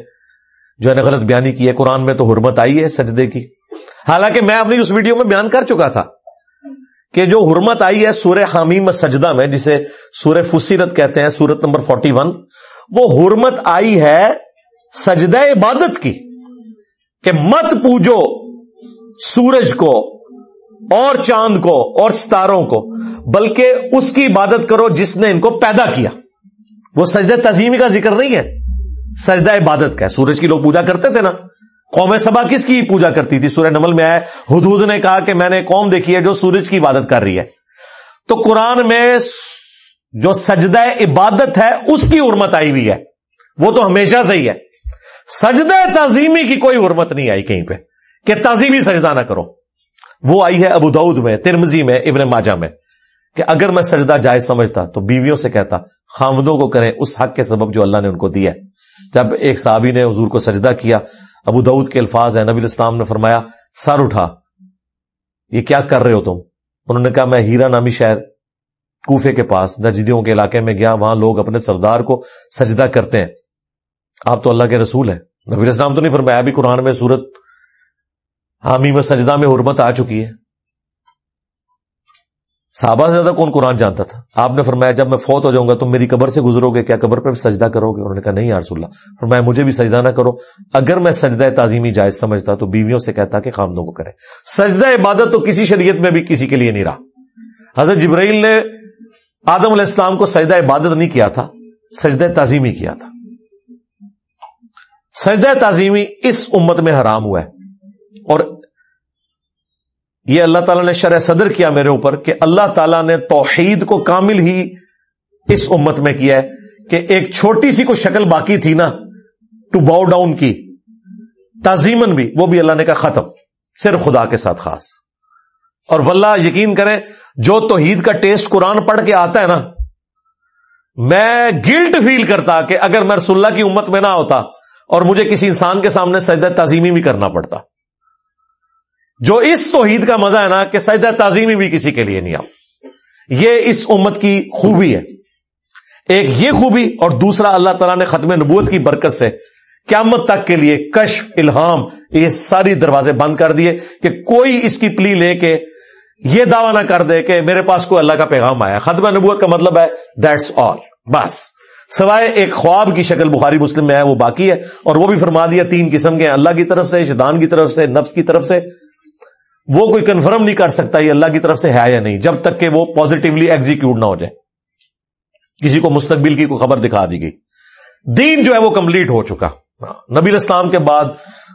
جو ہے نا غلط بیانی کی ہے، قرآن میں تو حرمت آئی ہے سجدے کی۔ حالانکہ میں اپنی اس ویڈیو میں بیان کر چکا تھا کہ جو حرمت آئی ہے سورہ حامیم سجدہ میں، جسے سورہ فصیرت کہتے ہیں، سورت نمبر فورٹی ون وہ حرمت آئی ہے سجدہ عبادت کی کہ مت پوجو سورج کو اور چاند کو اور ستاروں کو، بلکہ اس کی عبادت کرو جس نے ان کو پیدا کیا۔ وہ سجدہ تزیمی کا ذکر نہیں ہے۔ سجدہ عبادت کا ہے۔ سورج کی لوگ پوجا کرتے تھے نا۔ قوم سبا کس کی پوجا کرتی تھی؟ سورہ نمل میں آئے حدود نے کہا کہ میں نے قوم دیکھی ہے جو سورج کی عبادت کر رہی ہے۔ تو قرآن میں جو سجدہ عبادت ہے، اس کی حرمت آئی ہوئی ہے۔ وہ تو ہمیشہ سے ہی ہے۔ سجدہ تعظیمی کی کوئی حرمت نہیں آئی کہیں پہ۔ کہ تعظیمی سجدہ نہ کرو۔ وہ آئی ہے ابو دعود میں ترمزی میں، ابن ماجہ میں۔ کہ اگر میں سجدہ جائز سمجھتا تو بیویوں سے کہتا خامدوں کو کریں اس حق کے سبب جو اللہ نے ان کو دیا ہے۔ جب ایک صحابی نے حضور کو سجدہ کیا، ابو دعود کے الفاظ ہیں، نبی الاسلام نے فرمایا، سر اٹھا۔ یہ کیا کر رہے ہو تم؟ انہوں نے کہا، میں ہیرا نامی شہر کوفے کے پاس، نجدیوں کے علاقے میں گیا، وہاں لوگ اپنے سردار کو سجدہ کرتے ہیں۔ آپ تو اللہ کے رسول ہیں۔ نبی السلام تو نہیں فرمایا بھی قرآن میں صورت حامی میں سجدہ میں حرمت آ چکی ہے۔ صحابہ سے زیادہ کون قرآن جانتا تھا؟ آپ نے فرمایا، جب میں فوت ہو جاؤں گا تم میری قبر سے گزرو گے، کیا قبر پہ سجدہ کرو گے؟ انہوں نے کہا، نہیں یار اللہ۔ فرمایا، مجھے بھی سجدہ نہ کرو۔ اگر میں سجدہ تعظیمی جائز سمجھتا تو بیویوں سے کہتا کہ خامدوں کو کرے سجدہ عبادت تو کسی شریعت میں بھی کسی کے لیے نہیں رہا۔ حضرت جبرائیل نے آدم علیہ السلام کو سجدہ عبادت نہیں کیا تھا، سجدہ تعظیمی کیا تھا۔ سجدہ تعظیمی اس امت میں حرام ہوا ہے۔ اور یہ اللہ تعالیٰ نے شرح صدر کیا میرے اوپر کہ اللہ تعالیٰ نے توحید کو کامل ہی اس امت میں کیا ہے کہ ایک چھوٹی سی کوئی شکل باقی تھی نا ٹو باؤ ڈاؤن کی تعظیمن بھی، وہ بھی اللہ نے کہا ختم، صرف خدا کے ساتھ خاص۔ اور واللہ یقین کریں، جو توحید کا ٹیسٹ قرآن پڑھ کے آتا ہے نا، میں گلٹ فیل کرتا کہ اگر میں رسول اللہ کی امت میں نہ ہوتا اور مجھے کسی انسان کے سامنے سجدہ تعظیمی بھی کرنا پڑتا۔ جو اس توحید کا مزہ ہے نا کہ سجدہ تعظیمی بھی کسی کے لیے نہیں آؤ۔ یہ اس امت کی خوبی ہے۔ ایک یہ خوبی اور دوسرا اللہ تعالیٰ نے ختم نبوت کی برکت سے قیامت تک کے لیے کشف، الہام، یہ ساری دروازے بند کر دیے کہ کوئی اس کی پلی لے کے یہ دعویٰ نہ کر دے کہ میرے پاس کوئی اللہ کا پیغام آیا۔ ختم نبوت کا مطلب ہے دیٹس آل بس۔ سوائے ایک خواب کی شکل بخاری مسلم میں ہے، وہ باقی ہے۔ اور وہ بھی فرما دیا تین قسم کے اللہ کی طرف سے، شیطان کی طرف سے، نفس کی طرف سے۔ وہ کوئی کنفرم نہیں کر سکتا یہ اللہ کی طرف سے ہے یا نہیں، جب تک کہ وہ پازیٹیولی ایگزیکیوٹ نہ ہو جائے۔ کسی کو مستقبل کی کوئی خبر دکھا دی گئی۔ دین جو ہے وہ کمپلیٹ ہو چکا۔ نبی اسلام کے بعد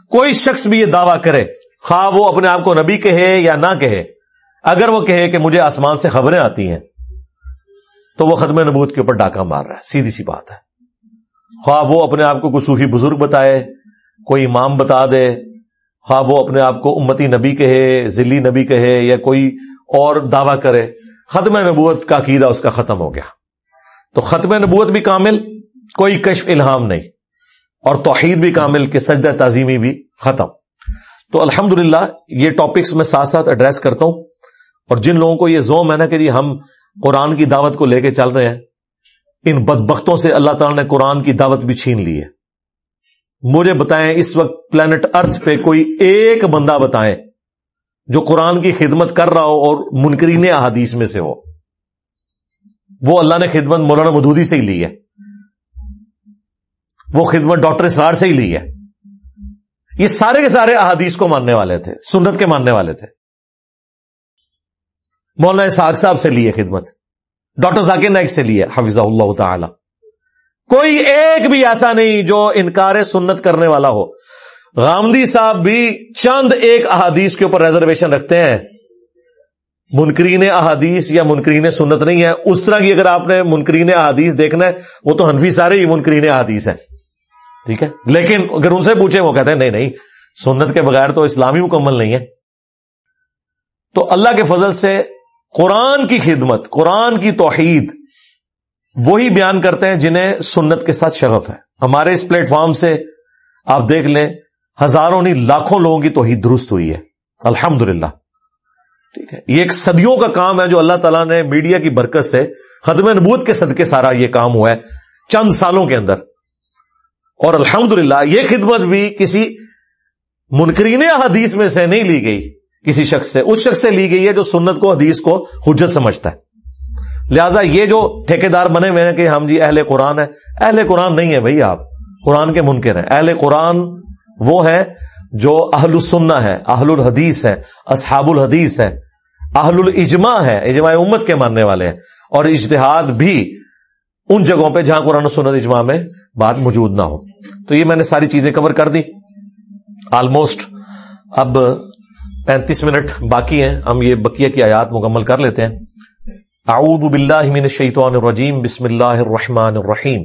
کوئی شخص بھی یہ دعویٰ کرے، خواہ وہ اپنے آپ کو نبی کہے یا نہ کہے۔ اگر وہ کہے کہ مجھے آسمان سے خبریں آتی ہیں، تو وہ ختم نبوت کے اوپر ڈاکہ مار رہا ہے، سیدھی سی بات ہے۔ خواہ وہ اپنے آپ کو کوئی صوفی بزرگ بتائے، کوئی امام بتا دے، خواہ وہ اپنے آپ کو امتی نبی کہے، ذلی نبی کہے، یا کوئی اور دعویٰ کرے، ختم نبوت کا عقیدہ اس کا ختم ہو گیا۔ تو ختم نبوت بھی کامل، کوئی کشف الہام نہیں۔ اور توحید بھی کامل کہ سجدہ تعظیمی بھی ختم۔ تو الحمد یہ ٹاپکس میں ساتھ ساتھ ایڈریس کرتا ہوں۔ اور جن لوگوں کو یہ زوم ہے نا کہ جی ہم قرآن کی دعوت کو لے کے چل رہے ہیں، ان بدبختوں سے اللہ تعالیٰ نے قرآن کی دعوت بھی چھین لی ہے۔ مجھے بتائیں اس وقت پلانٹ ارتھ پہ کوئی ایک بندہ بتائیں جو قرآن کی خدمت کر رہا ہو اور منکرین احادیث میں سے ہو۔ وہ اللہ نے خدمت مولانا مدودی سے ہی لی ہے۔ وہ خدمت ڈاکٹر اسرار سے ہی لی ہے۔ یہ سارے کے سارے احادیث کو ماننے والے تھے، سنت کے ماننے والے تھے۔ مولانا ساگ صاحب سے لیے خدمت، ڈاکٹر ذاکر نائک سے لیے حفظ اللہ تعالی۔ کوئی ایک بھی ایسا نہیں جو انکار سنت کرنے والا ہو۔ غامدی صاحب بھی چند ایک احادیث کے اوپر ریزرویشن رکھتے ہیں۔ منکرین احادیث یا منکرین سنت نہیں ہے۔ اس طرح کی اگر آپ نے منکرین احادیث دیکھنا ہے، وہ تو حنفی سارے ہی منکرین احادیث ہیں۔ ٹھیک ہے؟ لیکن اگر ان سے پوچھیں، وہ کہتے ہیں، نہیں نہیں، سنت کے بغیر تو اسلامی مکمل نہیں ہے۔ تو اللہ کے فضل سے قرآن کی خدمت، قرآن کی توحید، وہی بیان کرتے ہیں جنہیں سنت کے ساتھ شغف ہے۔ ہمارے اس پلیٹ فارم سے آپ دیکھ لیں، ہزاروں نہیں، لاکھوں لوگوں کی توحید درست ہوئی ہے۔ الحمد ٹھیک ہے۔ یہ ایک صدیوں کا کام ہے جو اللہ تعالیٰ نے میڈیا کی برکت سے ختم نبوت کے صدقے سارا یہ کام ہوا ہے چند سالوں کے اندر۔ اور الحمد یہ خدمت بھی کسی منکرین حدیث میں سے نہیں لی گئی۔ کسی شخص سے۔ اس شخص سے لی گئی ہے جو سنت کو، حدیث کو حجت سمجھتا ہے۔ لہذا یہ جو ٹھیکے دار بنے ہوئے ہیں کہ ہم جی اہل قرآن ہے اہل قرآن نہیں ہے بھائی آپ۔ قرآن کے منکر ہیں۔ اہل قرآن وہ ہے جو اہل السنہ ہے اہل الحدیث ہے اصحاب الحدیث ہے اہل الاجماع ہے اجماع امت کے ماننے والے ہیں۔ اور اجتہاد بھی ان جگہوں پہ جہاں قرآن و سنت اجماع میں بات موجود نہ ہو۔ تو یہ میں نے ساری چیزیں کور کر دی۔ آلموسٹ اب پینتیس منٹ باقی ہیں۔ ہم یہ بقیہ کی آیات مکمل کر لیتے ہیں۔ اعوذ باللہ من الشیطان الرجیم۔ بسم اللہ الرحمن الرحیم۔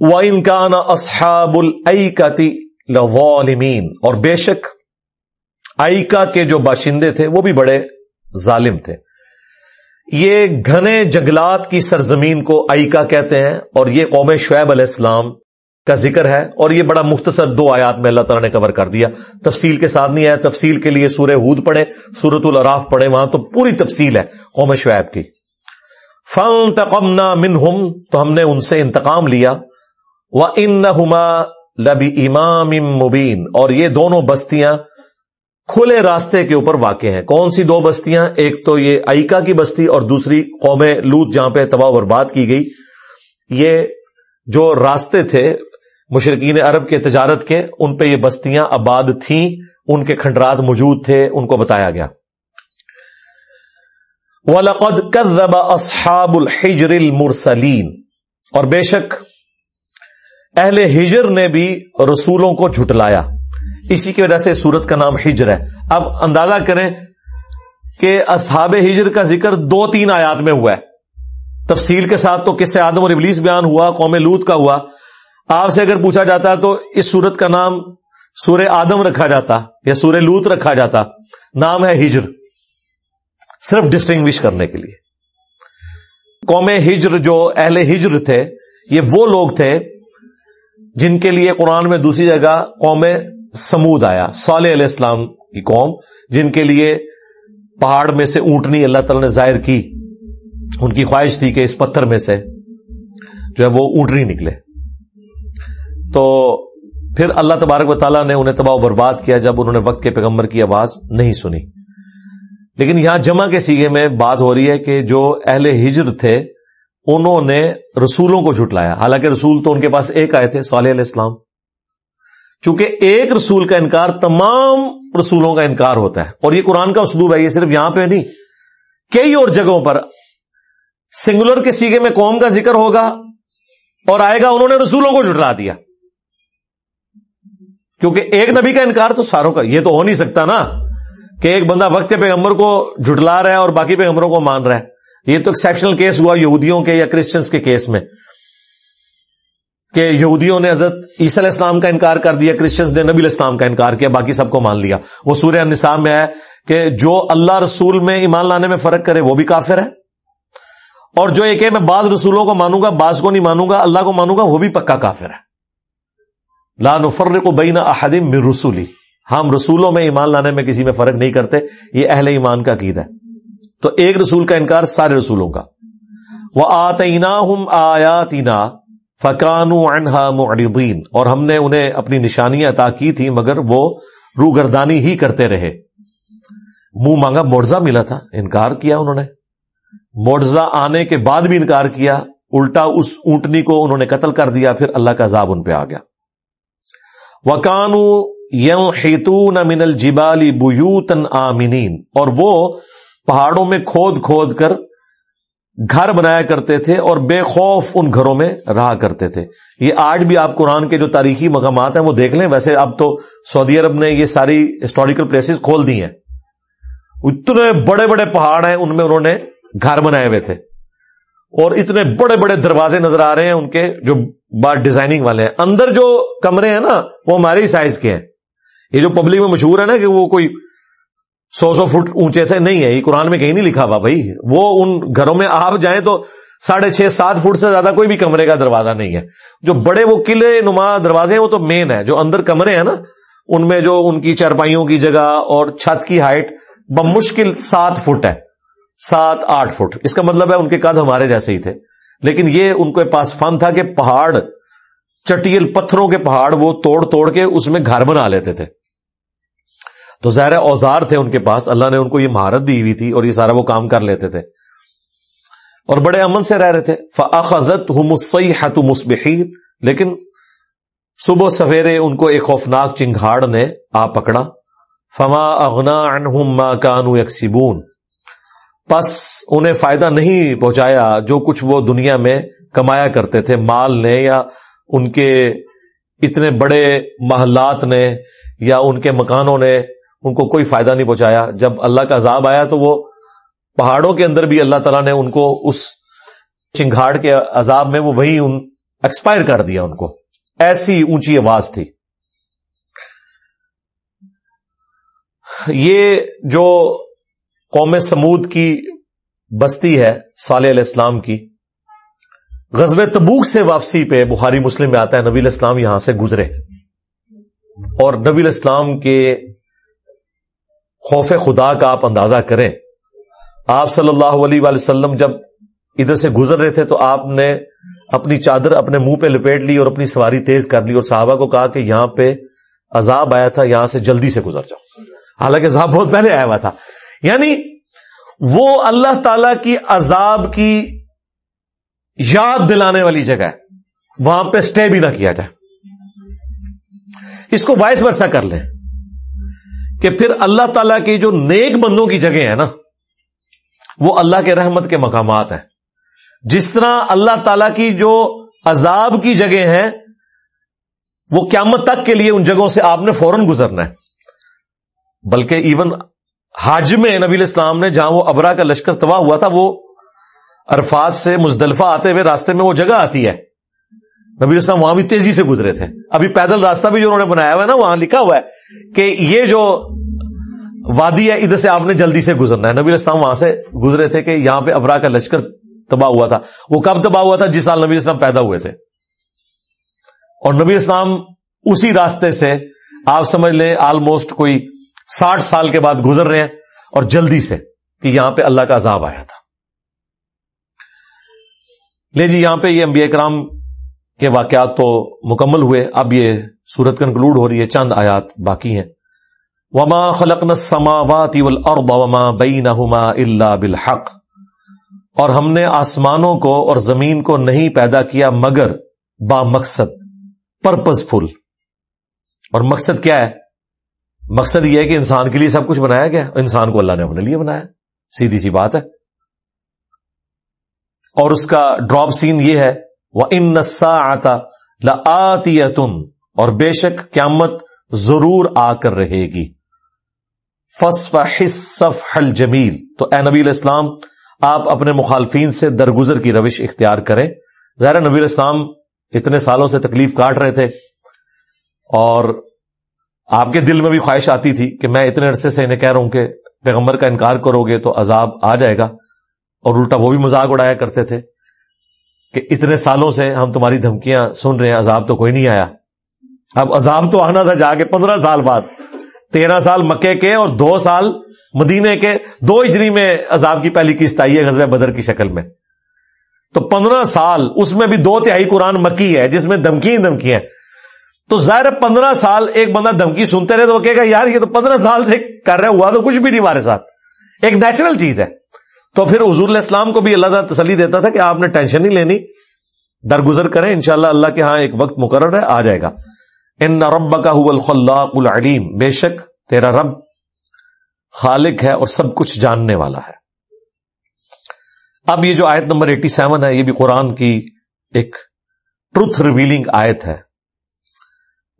وَإِن كَانَ أَصْحَابُ الْأَيْكَةِ لَظَالِمِينَ اور بے شک آئکا کے جو باشندے تھے وہ بھی بڑے ظالم تھے۔ یہ گھنے جنگلات کی سرزمین کو آئکا کہتے ہیں اور یہ قوم شعیب علیہ السلام کا ذکر ہے اور یہ بڑا مختصر دو آیات میں اللہ تعالیٰ نے کور کر دیا۔ تفصیل کے ساتھ نہیں ہے تفصیل کے لیے سورہ ہود پڑھے سورت العراف پڑھے وہاں تو پوری تفصیل ہے قوم شعیب کی۔ فن تقمنا منہم، تو ہم نے ان سے انتقام لیا۔ وہ ان لبی امام مبین اور یہ دونوں بستیاں کھلے راستے کے اوپر واقع ہیں۔ کون سی دو بستیاں؟ ایک تو یہ ایکا کی بستی اور دوسری قوم لوت جہاں پہ تباہ برباد کی گئی۔ یہ جو راستے تھے مشرقین عرب کے تجارت کے ان پہ یہ بستیاں آباد تھیں، ان کے کھنڈرات موجود تھے، ان کو بتایا گیا۔ وَلَقَدْ كَذَّبَ أَصْحَابُ الْحِجْرِ الْمُرْسَلِينَ۔ اور بے شک، اہل ہجر نے بھی رسولوں کو جھٹلایا۔ اسی کی وجہ سے سورت کا نام ہجر ہے۔ اب اندازہ کریں کہ اصحاب ہجر کا ذکر دو تین آیات میں ہوا ہے۔ تفصیل کے ساتھ تو کس سے آدم اور ابلیس بیان ہوا، قوم لوت کا ہوا۔ آپ سے اگر پوچھا جاتا تو اس سورت کا نام سورہ آدم رکھا جاتا یا سورہ لوت رکھا جاتا نام ہے ہجر صرف ڈسٹنگوش کرنے کے لیے۔ قوم ہجر جو اہل ہجر تھے، یہ وہ لوگ تھے جن کے لیے قرآن میں دوسری جگہ قوم سمود آیا، صالح علیہ السلام کی قوم، جن کے لیے پہاڑ میں سے اونٹنی اللہ تعالی نے ظاہر کی۔ ان کی خواہش تھی کہ اس پتھر میں سے جو ہے وہ اونٹنی نکلے۔ تو پھر اللہ تبارک و تعالیٰ نے انہیں تباہ و برباد کیا جب انہوں نے وقت کے پیغمبر کی آواز نہیں سنی۔ لیکن یہاں جمع کے سیگے میں بات ہو رہی ہے کہ جو اہل ہجر تھے، انہوں نے رسولوں کو جھٹلایا۔ حالانکہ رسول تو ان کے پاس ایک آئے تھے، صالح علیہ السلام۔ چونکہ ایک رسول کا انکار تمام رسولوں کا انکار ہوتا ہے۔ اور یہ قرآن کا اسلوب ہے، یہ صرف یہاں پہ نہیں، کئی اور جگہوں پر۔ سنگولر کے سیگے میں قوم کا ذکر ہوگا اور آئے گا، انہوں نے رسولوں کو جھٹلا دیا۔ کیونکہ ایک نبی کا انکار تو ساروں کا یہ تو ہو نہیں سکتا نا کہ ایک بندہ وقت پیغمبر کو جھٹلا رہا ہے اور باقی پیغمبروں کو مان رہا ہے۔ یہ تو ایکسپشنل کیس ہوا یہودیوں کے یا کرسچنس کے کیس میں کہ یہودیوں نے حضرت عیسی علیہ السلام کا انکار کر دیا کرسچنس نے نبی الاسلام کا انکار کیا، باقی سب کو مان لیا۔ وہ سورہ نصاب میں ہے کہ جو اللہ رسول میں ایمان لانے میں فرق کرے وہ بھی کافر ہے۔ اور جو ایک ہے، میں بعض رسولوں کو مانوں گا، بعض کو نہیں مانوں گا، اللہ کو مانوں گا، وہ بھی پکا کافر ہے۔ لا نفرق بین احدم من رسولی۔ ہم رسولوں میں ایمان لانے میں کسی میں فرق نہیں کرتے، یہ اہل ایمان کا عقید ہے۔ تو ایک رسول کا انکار سارے رسولوں کا۔ وہ آتینا ہم آیاتینا فکانو انہا معرضین اور ہم نے انہیں اپنی نشانیاں عطا کی تھی، مگر وہ روگردانی ہی کرتے رہے۔ منہ مانگا مرزا ملا تھا، انکار کیا انہوں نے۔ مرزا آنے کے بعد بھی انکار کیا، الٹا اس اونٹنی کو انہوں نے قتل کر دیا، پھر اللہ کا عذاب ان پہ آ گیا۔ وکانو یوں ہیتون من الجبالی بوتن آمینین اور وہ پہاڑوں میں کھود کھود کر گھر بنایا کرتے تھے اور بے خوف ان گھروں میں رہا کرتے تھے۔ یہ آج بھی آپ قرآن کے جو تاریخی مقامات ہیں وہ دیکھ لیں۔ ویسے اب تو سعودی عرب نے یہ ساری ہسٹوریکل پلیسز کھول دی ہیں۔ اتنے بڑے بڑے پہاڑ ہیں ان میں انہوں نے گھر بنائے ہوئے تھے۔ اور اتنے بڑے بڑے دروازے نظر آ رہے ہیں ان کے جو بار ڈیزائننگ والے ہیں۔ اندر جو کمرے ہیں نا، وہ ہمارے ہی سائز کے ہیں۔ یہ جو پبلک میں مشہور ہے نا کہ وہ کوئی سو سو فٹ اونچے تھے، نہیں ہے، یہ قرآن میں کہیں نہیں لکھا ہوا بھائی۔ وہ ان گھروں میں آپ جائیں تو ساڑھے چھ سات فٹ سے زیادہ کوئی بھی کمرے کا دروازہ نہیں ہے۔ جو بڑے وہ قلعے نما دروازے ہیں، وہ تو مین ہے جو اندر کمرے ہیں نا، ان میں جو ان کی چرپائیوں کی جگہ اور چھت کی ہائٹ بمشکل سات فٹ ہے۔ سات آٹھ فٹ۔ اس کا مطلب ہے ان کے قد ہمارے جیسے ہی تھے۔ لیکن یہ ان کے پاس فن تھا کہ پہاڑ، چٹیل پتھروں کے پہاڑ وہ توڑ توڑ کے اس میں گھر بنا لیتے تھے۔ تو ظاہر اوزار تھے ان کے پاس۔ اللہ نے ان کو یہ مہارت دی ہوئی تھی اور یہ سارا وہ کام کر لیتے تھے۔ اور بڑے امن سے رہ رہے تھے۔ فضت مسبحین لیکن صبح سویرے ان کو ایک خوفناک چنگھاڑ نے آ پکڑا۔ فما اغنا عنہم ما کانو یکسبون پس انہیں فائدہ نہیں پہنچایا جو کچھ وہ دنیا میں کمایا کرتے تھے۔ مال نے یا ان کے اتنے بڑے محلات نے یا ان کے مکانوں نے ان کو کوئی فائدہ نہیں پہنچایا۔ جب اللہ کا عذاب آیا تو وہ پہاڑوں کے اندر بھی اللہ تعالیٰ نے ان کو اس چنگھاڑ کے عذاب میں وہ وہی ان ایکسپائر کر دیا ان کو۔ ایسی اونچی آواز تھی۔ یہ جو قوم سمود کی بستی ہے، صالح علیہ السلام کی۔ غزب تبوک سے واپسی پہ بخاری مسلم میں آتا ہے، نبی الاسلام یہاں سے گزرے۔ اور نبی الاسلام کے خوف خدا کا آپ اندازہ کریں۔ آپ صلی اللہ علیہ وآلہ وسلم جب ادھر سے گزر رہے تھے تو آپ نے اپنی چادر اپنے منہ پہ لپیٹ لی اور اپنی سواری تیز کر لی اور صحابہ کو کہا کہ یہاں پہ عذاب آیا تھا، یہاں سے جلدی سے گزر جاؤ۔ حالانکہ عذاب بہت پہلے آیا ہوا تھا۔ یعنی وہ اللہ تعالی کی عذاب کی یاد دلانے والی جگہ ہے۔ وہاں پہ اسٹے بھی نہ کیا جائے۔ اس کو وائس ورسا کر لیں۔ کہ پھر اللہ تعالیٰ کی جو نیک بندوں کی جگہ ہے نا، وہ اللہ کے رحمت کے مقامات ہیں۔ جس طرح اللہ تعالیٰ کی جو عذاب کی جگہ ہیں، وہ قیامت تک کے لیے ان جگہوں سے آپ نے فوراً گزرنا ہے۔ بلکہ ایون حاج میں نبی الاسلام نے جہاں وہ ابرا کا لشکر تباہ ہوا تھا، وہ عرفات سے مزدلفہ آتے ہوئے راستے میں وہ جگہ آتی ہے۔ نبی اسلام وہاں بھی تیزی سے گزرے تھے۔ ابھی پیدل راستہ بھی جو انہوں نے بنایا ہوا ہے نا، وہاں لکھا ہوا ہے کہ یہ جو وادی ہے، ادھر سے آپ نے جلدی سے گزرنا ہے۔ نبی اسلام وہاں سے گزرے تھے کہ یہاں پہ ابرا کا لشکر تباہ ہوا تھا۔ وہ کب تباہ ہوا تھا؟ جس سال نبی اسلام پیدا ہوئے تھے۔ اور نبی اسلام اسی راستے سے، آپ سمجھ لیں آلموسٹ کوئی ساٹھ سال کے بعد گزر رہے ہیں اور جلدی سے کہ یہاں پہ اللہ کا عذاب آیا تھا۔ لے جی یہاں پہ یہ انبیاء کرام کے واقعات تو مکمل ہوئے، اب یہ سورت کنکلوڈ ہو رہی ہے، چند آیات باقی ہیں۔ وما خلق السماوات والارض وما بینہما الا بالحق۔ اور ہم نے آسمانوں کو اور زمین کو نہیں پیدا کیا مگر با مقصد پرپز فل اور مقصد کیا ہے؟ مقصد یہ ہے کہ انسان کے لیے سب کچھ بنایا گیا انسان کو اللہ نے اپنے لیے بنایا سیدھی سی بات ہے۔ اور اس کا ڈراپ سین یہ ہے وہ ان نسا آتا اور بے شک قیامت ضرور آ کر رہے گی۔ فصف حصف حل جمیل تو اے نبی الاسلام آپ اپنے مخالفین سے درگزر کی روش اختیار کریں۔ ظاہر نبی الاسلام اتنے سالوں سے تکلیف کاٹ رہے تھے۔ اور آپ کے دل میں بھی خواہش آتی تھی کہ میں اتنے عرصے سے انہیں کہہ رہا ہوں کہ پیغمبر کا انکار کرو گے تو عذاب آ جائے گا۔ اور الٹا وہ بھی مذاق اڑایا کرتے تھے کہ اتنے سالوں سے ہم تمہاری دھمکیاں سن رہے ہیں، عذاب تو کوئی نہیں آیا۔ اب عذاب تو آنا تھا جا کے پندرہ سال بعد۔ تیرہ سال مکے کے اور دو سال مدینے کے، دو اجری میں عذاب کی پہلی قسط آئی ہے غزوہ بدر کی شکل میں۔ تو پندرہ سال، اس میں بھی دو تہائی قرآن مکی ہے جس میں دھمکی دھمکی ہیں۔ تو ظاہر پندرہ سال ایک بندہ دھمکی سنتے رہے تو وہ کہے گا، یار یہ تو پندرہ سال سے کر رہے ہوا تو کچھ بھی نہیں ہمارے ساتھ۔ ایک نیچرل چیز ہے۔ تو پھر حضور السلام کو بھی اللہ تعالیٰ تسلی دیتا تھا کہ آپ نے ٹینشن نہیں لینی۔ درگزر کریں، انشاءاللہ اللہ کے ہاں ایک وقت مقرر ہے، آ جائے گا۔ ان رب کا الخلاق العلیم۔ بے شک تیرا رب خالق ہے اور سب کچھ جاننے والا ہے۔ اب یہ جو آیت نمبر ایٹی سیون ہے، یہ بھی قرآن کی ایک ٹروتھ ریویلنگ آیت ہے۔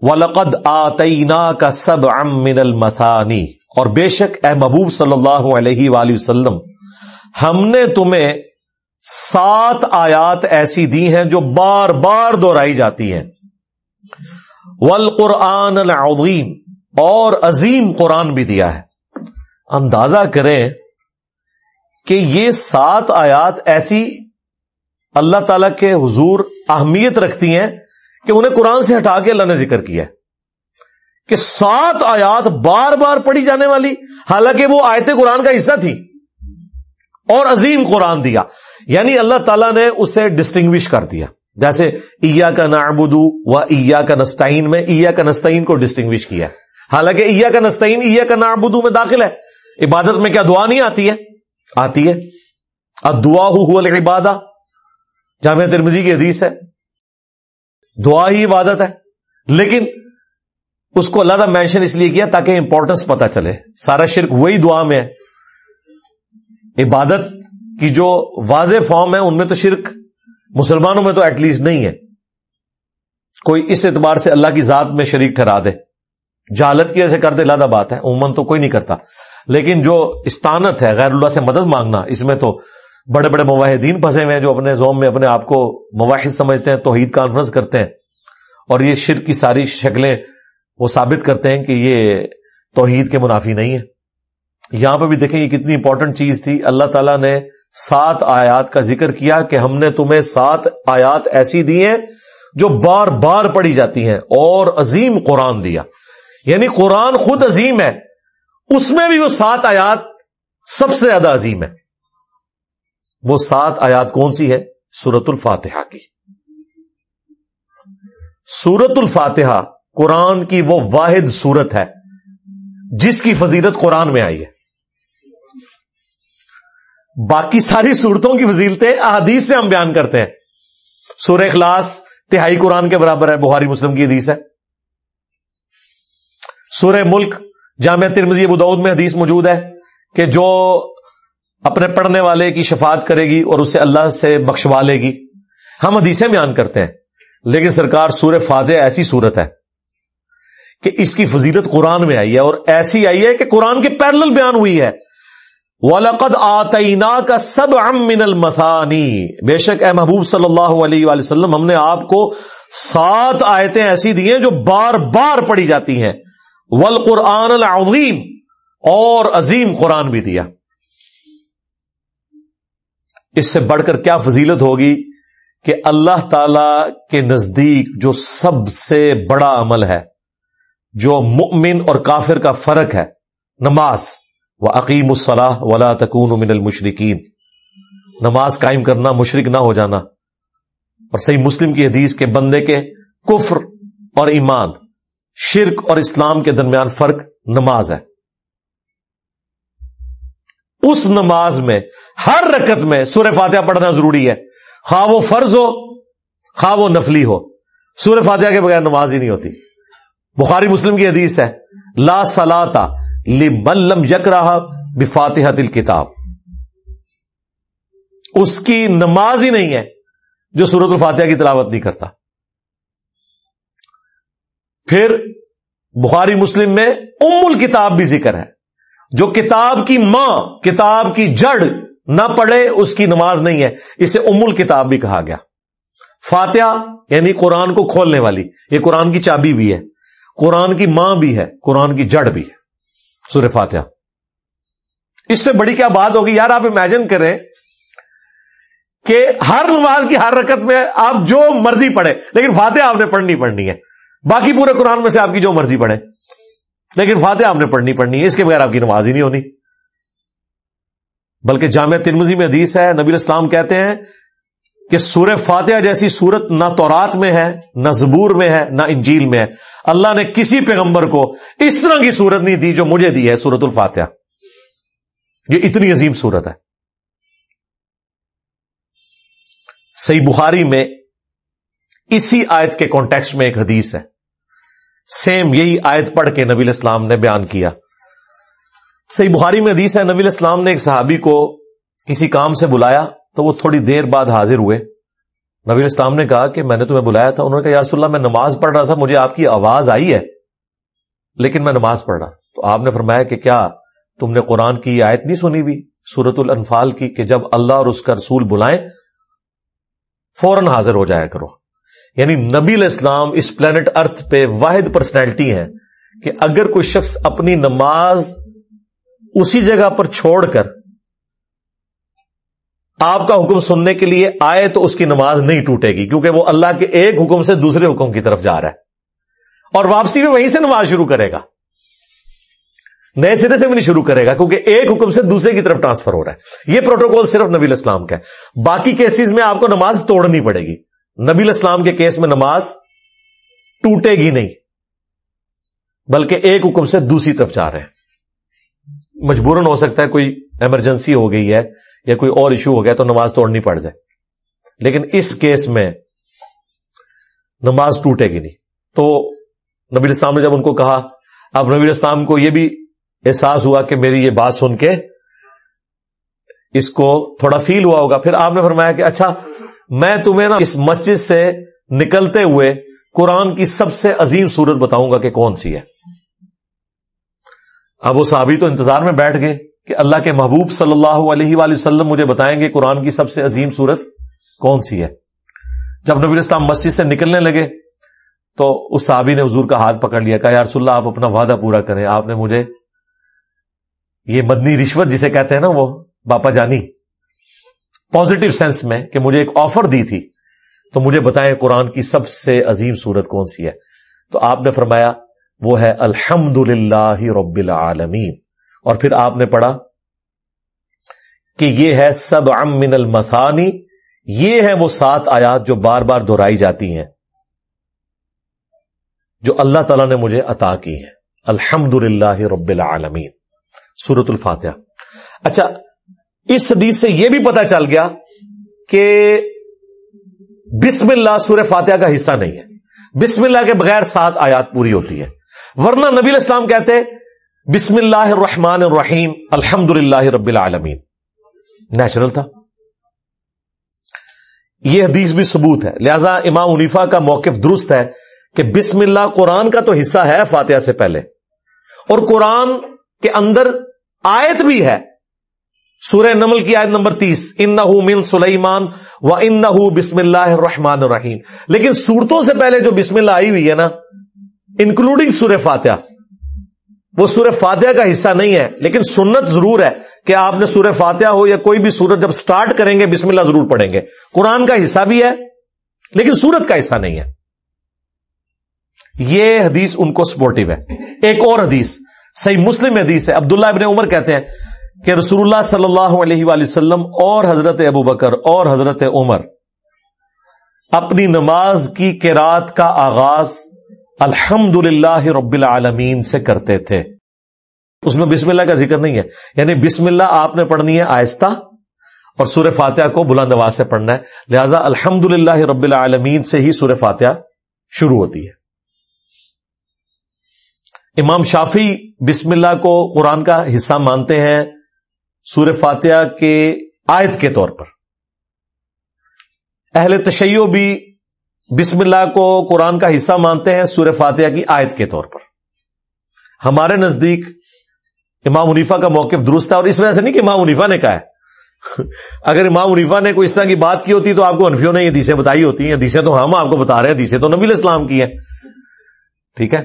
ولقد وَلَقَدْ آتَيْنَاكَ سَبْعًا مِّنَ الْمَثَانِ۔ اور بے شک اے محبوب صلی اللہ علیہ وآلہ وسلم، ہم نے تمہیں سات آیات ایسی دی ہیں جو بار بار دہرائی جاتی ہیں۔ والقرآن العظیم اور عظیم قرآن بھی دیا ہے۔ اندازہ کریں کہ یہ سات آیات ایسی اللہ تعالی کے حضور اہمیت رکھتی ہیں کہ انہیں قرآن سے ہٹا کے اللہ نے ذکر کیا ہے کہ سات آیات بار بار پڑھی جانے والی، حالانکہ وہ آیت قرآن کا حصہ تھی اور عظیم قرآن دیا۔ یعنی اللہ تعالیٰ نے اسے ڈسٹنگوش کر دیا۔ جیسے ایا کا نابدو و ایا کا نستعین میں ایا کا نستعین کو ڈسٹنگوش کیا حالانکہ ایا کا نستعین ایا کا نابدو میں داخل ہے۔ عبادت میں کیا دعا نہیں آتی ہے؟ آتی ہے۔ دعا ہو عبادہ جامع ترمزی کی حدیث ہے۔ دعا ہی عبادت ہے۔ لیکن اس کو اللہ مینشن اس لیے کیا تاکہ امپورٹنس پتا چلے۔ سارا شرک وہی دعا میں ہے۔ عبادت کی جو واضح فارم ہے، ان میں تو شرک مسلمانوں میں تو ایٹ لیسٹ نہیں ہے۔ کوئی اس اعتبار سے اللہ کی ذات میں شریک ٹھہرا دے۔ جالت کی ایسے کر دے، لادہ بات ہے۔ عموماً تو کوئی نہیں کرتا۔ لیکن جو استانت ہے، غیر اللہ سے مدد مانگنا، اس میں تو بڑے بڑے مواحدین پھنسے ہوئے ہیں جو اپنے زوم میں اپنے آپ کو مواحد سمجھتے ہیں، توحید کانفرنس کرتے ہیں۔ اور یہ شرک کی ساری شکلیں وہ ثابت کرتے ہیں کہ یہ توحید کے منافی نہیں ہے یہاں پہ بھی دیکھیں یہ کتنی امپورٹنٹ چیز تھی۔ اللہ تعالیٰ نے سات آیات کا ذکر کیا کہ ہم نے تمہیں سات آیات ایسی دی ہیں جو بار بار پڑھی جاتی ہیں اور عظیم قرآن دیا۔ یعنی قرآن خود عظیم ہے، اس میں بھی وہ سات آیات سب سے زیادہ عظیم ہے وہ سات آیات کون سی ہے؟ سورت الفاتحہ کی۔ سورت الفاتحہ قرآن کی وہ واحد سورت ہے جس کی فضیلت قرآن میں آئی ہے۔ باقی ساری صورتوں کی فضیلتیں احادیث سے ہم بیان کرتے ہیں۔ سورہ اخلاص تہائی قرآن کے برابر ہے بہاری مسلم کی حدیث ہے۔ سورہ ملک جامع ترمزی ابود میں حدیث موجود ہے کہ جو اپنے پڑھنے والے کی شفاعت کرے گی اور اسے اللہ سے بخشوا لے گی۔ ہم حدیثیں بیان کرتے ہیں، لیکن سرکار سور فاتح ایسی صورت ہے کہ اس کی فضیلت قرآن میں آئی ہے اور ایسی آئی ہے کہ قرآن کی پیرل بیان ہوئی ہے۔ وَلَقَدْ آتَيْنَا کا سب من المثانی بے شک اے محبوب صلی اللہ علیہ وآلہ وسلم، ہم نے آپ کو سات آیتیں ایسی دی ہیں جو بار بار پڑھی جاتی ہیں۔ والقرآن العظیم اور عظیم قرآن بھی دیا۔ اس سے بڑھ کر کیا فضیلت ہوگی کہ اللہ تعالی کے نزدیک جو سب سے بڑا عمل ہے، جو مؤمن اور کافر کا فرق ہے، نماز وہ عقیم الصلاح ولا تکون من المشرقین نماز قائم کرنا مشرق نہ ہو جانا۔ اور صحیح مسلم کی حدیث کے بندے کے کفر اور ایمان، شرک اور اسلام کے درمیان فرق نماز ہے۔ اس نماز میں ہر رکت میں سور فاتحہ پڑھنا ضروری ہے۔ خواہ وہ فرض ہو، خواہ وہ نفلی ہو۔ سور فاتحہ کے بغیر نماز ہی نہیں ہوتی۔ بخاری مسلم کی حدیث ہے، لا سلاتا لم یک رہا بفاتحہ دل کتاب اس کی نماز ہی نہیں ہے جو سورت الفاتحہ کی تلاوت نہیں کرتا۔ پھر بخاری مسلم میں ام الکتاب بھی ذکر ہے، جو کتاب کی ماں، کتاب کی جڑ نہ پڑھے، اس کی نماز نہیں ہے۔ اسے ام الکتاب بھی کہا گیا۔ فاتحہ یعنی قرآن کو کھولنے والی، یہ قرآن کی چابی بھی ہے۔ قرآن کی ماں بھی ہے، قرآن کی جڑ بھی ہے۔ سور فاتحہ۔ اس سے بڑی کیا بات ہوگی؟ یار آپ امیجن کریں کہ ہر نماز کی ہر رکت میں آپ جو مرضی پڑھے لیکن فاتحہ آپ نے پڑھنی پڑھنی ہے۔ باقی پورے قرآن میں سے آپ کی جو مرضی پڑھے لیکن فاتحہ آپ نے پڑھنی پڑھنی ہے، اس کے بغیر آپ کی نماز ہی نہیں ہونی۔ بلکہ جامع ترمزی میں حدیث ہے، نبی اسلام کہتے ہیں کہ سورہ فاتحہ جیسی صورت نہ تورات میں ہے، نہ زبور میں ہے، نہ انجیل میں ہے۔ اللہ نے کسی پیغمبر کو اس طرح کی صورت نہیں دی جو مجھے دی ہے سورت الفاتحہ۔ یہ اتنی عظیم صورت ہے۔ صحیح بخاری میں اسی آیت کے کانٹیکسٹ میں ایک حدیث ہے۔ سیم یہی آیت پڑھ کے نبی الاسلام نے بیان کیا۔ صحیح بخاری میں حدیث ہے، نبی الاسلام نے ایک صحابی کو کسی کام سے بلایا تو وہ تھوڑی دیر بعد حاضر ہوئے۔ نبی السلام نے کہا کہ میں نے تمہیں بلایا تھا۔ انہوں نے کہا، یا رسول اللہ، میں نماز پڑھ رہا تھا، مجھے آپ کی آواز آئی ہے، لیکن میں نماز پڑھ رہا تو آپ نے فرمایا کہ کیا تم نے قرآن کی آیت نہیں سنی ہوئی؟ سورت الانفال کی کہ جب اللہ اور اس کا رسول بلائیں، فوراً حاضر ہو جایا کرو۔ یعنی نبی الاسلام اس پلانٹ ارتھ پہ واحد پرسنالٹی ہے کہ اگر کوئی شخص اپنی نماز اسی جگہ پر چھوڑ کر آپ کا حکم سننے کے لیے آئے تو اس کی نماز نہیں ٹوٹے گی، کیونکہ وہ اللہ کے ایک حکم سے دوسرے حکم کی طرف جا رہا ہے۔ اور واپسی میں وہیں سے نماز شروع کرے گا۔ نئے سرے سے بھی نہیں شروع کرے گا، کیونکہ ایک حکم سے دوسرے کی طرف ٹرانسفر ہو رہا ہے۔ یہ پروٹوکول صرف نبی الاسلام کا ہے۔ باقی کیسز میں آپ کو نماز توڑنی پڑے گی۔ نبی الاسلام کے کیس میں نماز ٹوٹے گی نہیں، بلکہ ایک حکم سے دوسری طرف جا رہے ہیں۔ مجبوراً ہو سکتا ہے کوئی ایمرجنسی ہو گئی ہے یا کوئی اور ایشو ہو گیا تو نماز توڑنی پڑ جائے۔ لیکن اس کیس میں نماز ٹوٹے گی نہیں۔ تو نبی اسلام نے جب ان کو کہا، اب نبی اسلام کو یہ بھی احساس ہوا کہ میری یہ بات سن کے اس کو تھوڑا فیل ہوا ہوگا۔ پھر آپ نے فرمایا کہ اچھا میں تمہیں نا اس مسجد سے نکلتے ہوئے قرآن کی سب سے عظیم صورت بتاؤں گا کہ کون سی ہے۔ اب وہ صحابی تو انتظار میں بیٹھ گئے کہ اللہ کے محبوب صلی اللہ علیہ وآلہ وسلم مجھے بتائیں گے قرآن کی سب سے عظیم صورت کون سی ہے۔ جب نبی اسلام مسجد سے نکلنے لگے تو اس صحابی نے حضور کا ہاتھ پکڑ لیا، کہا یارس اللہ، آپ اپنا وعدہ پورا کریں۔ آپ نے مجھے یہ مدنی رشوت جسے کہتے ہیں نا وہ، باپا جانی پازیٹو سینس میں کہ مجھے ایک آفر دی تھی، تو مجھے بتائیں قرآن کی سب سے عظیم صورت کون سی ہے۔ تو آپ نے فرمایا وہ ہے الحمد رب العالمین۔ اور پھر آپ نے پڑھا کہ یہ ہے سب من المسانی یہ ہے وہ سات آیات جو بار بار دہرائی جاتی ہیں، جو اللہ تعالی نے مجھے عطا کی ہیں۔ الحمد للہ رب العالمین۔ سورت الفاتحہ۔ اچھا اس حدیث سے یہ بھی پتا چل گیا کہ بسم اللہ سور فاتحہ کا حصہ نہیں ہے۔ بسم اللہ کے بغیر سات آیات پوری ہوتی ہے ورنہ نبی الاسلام کہتے بسم اللہ الرحمن الرحیم الحمد رب العالمین۔ نیچرل تھا۔ یہ حدیث بھی ثبوت ہے۔ لہذا امام عنیفا کا موقف درست ہے کہ بسم اللہ قرآن کا تو حصہ ہے فاتحہ سے پہلے۔ اور قرآن کے اندر آیت بھی ہے۔ سورہ نمل کی آیت نمبر تیس ان من سلیمان و ان بسم اللہ الرحمن الرحیم۔ لیکن صورتوں سے پہلے جو بسم اللہ آئی ہوئی ہے نا انکلوڈنگ سورہ فاتحہ۔ وہ سورہ فاتحہ کا حصہ نہیں ہے، لیکن سنت ضرور ہے کہ آپ نے سورہ فاتحہ ہو یا کوئی بھی سورت جب سٹارٹ کریں گے، بسم اللہ ضرور پڑھیں گے۔ قرآن کا حصہ بھی ہے، لیکن سورت کا حصہ نہیں ہے۔ یہ حدیث ان کو سپورٹو ہے۔ ایک اور حدیث، صحیح مسلم حدیث ہے۔ عبداللہ ابن عمر کہتے ہیں کہ رسول اللہ صلی اللہ علیہ وآلہ وسلم اور حضرت ابو بکر اور حضرت عمر اپنی نماز کی کراط کا آغاز الحمد رب العالمین سے کرتے تھے۔ اس میں بسم اللہ کا ذکر نہیں ہے۔ یعنی بسم اللہ آپ نے پڑھنی ہے آہستہ اور سور فاتحہ کو بلند آواز سے پڑھنا ہے۔ لہذا الحمد رب العالمین سے ہی سور فاتحہ شروع ہوتی ہے۔ امام شافی بسم اللہ کو قرآن کا حصہ مانتے ہیں سور فاتحہ کے آیت کے طور پر۔ اہل تشیع بھی بسم اللہ کو قرآن کا حصہ مانتے ہیں سور فاتحہ کی آیت کے طور پر۔ ہمارے نزدیک امام منیفا کا موقف درست ہے اور اس وجہ سے نہیں کہ امام منیفا نے کہا ہے۔ *laughs* اگر امام منیفا نے کوئی اس طرح کی بات کی ہوتی تو آپ کو انفیوں نے یہ دیسیں بتائی ہوتی ہیں۔ دیسیں تو ہم آپ کو بتا رہے ہیں دیسیں تو نبی اسلام کی ہیں۔ ٹھیک ہے؟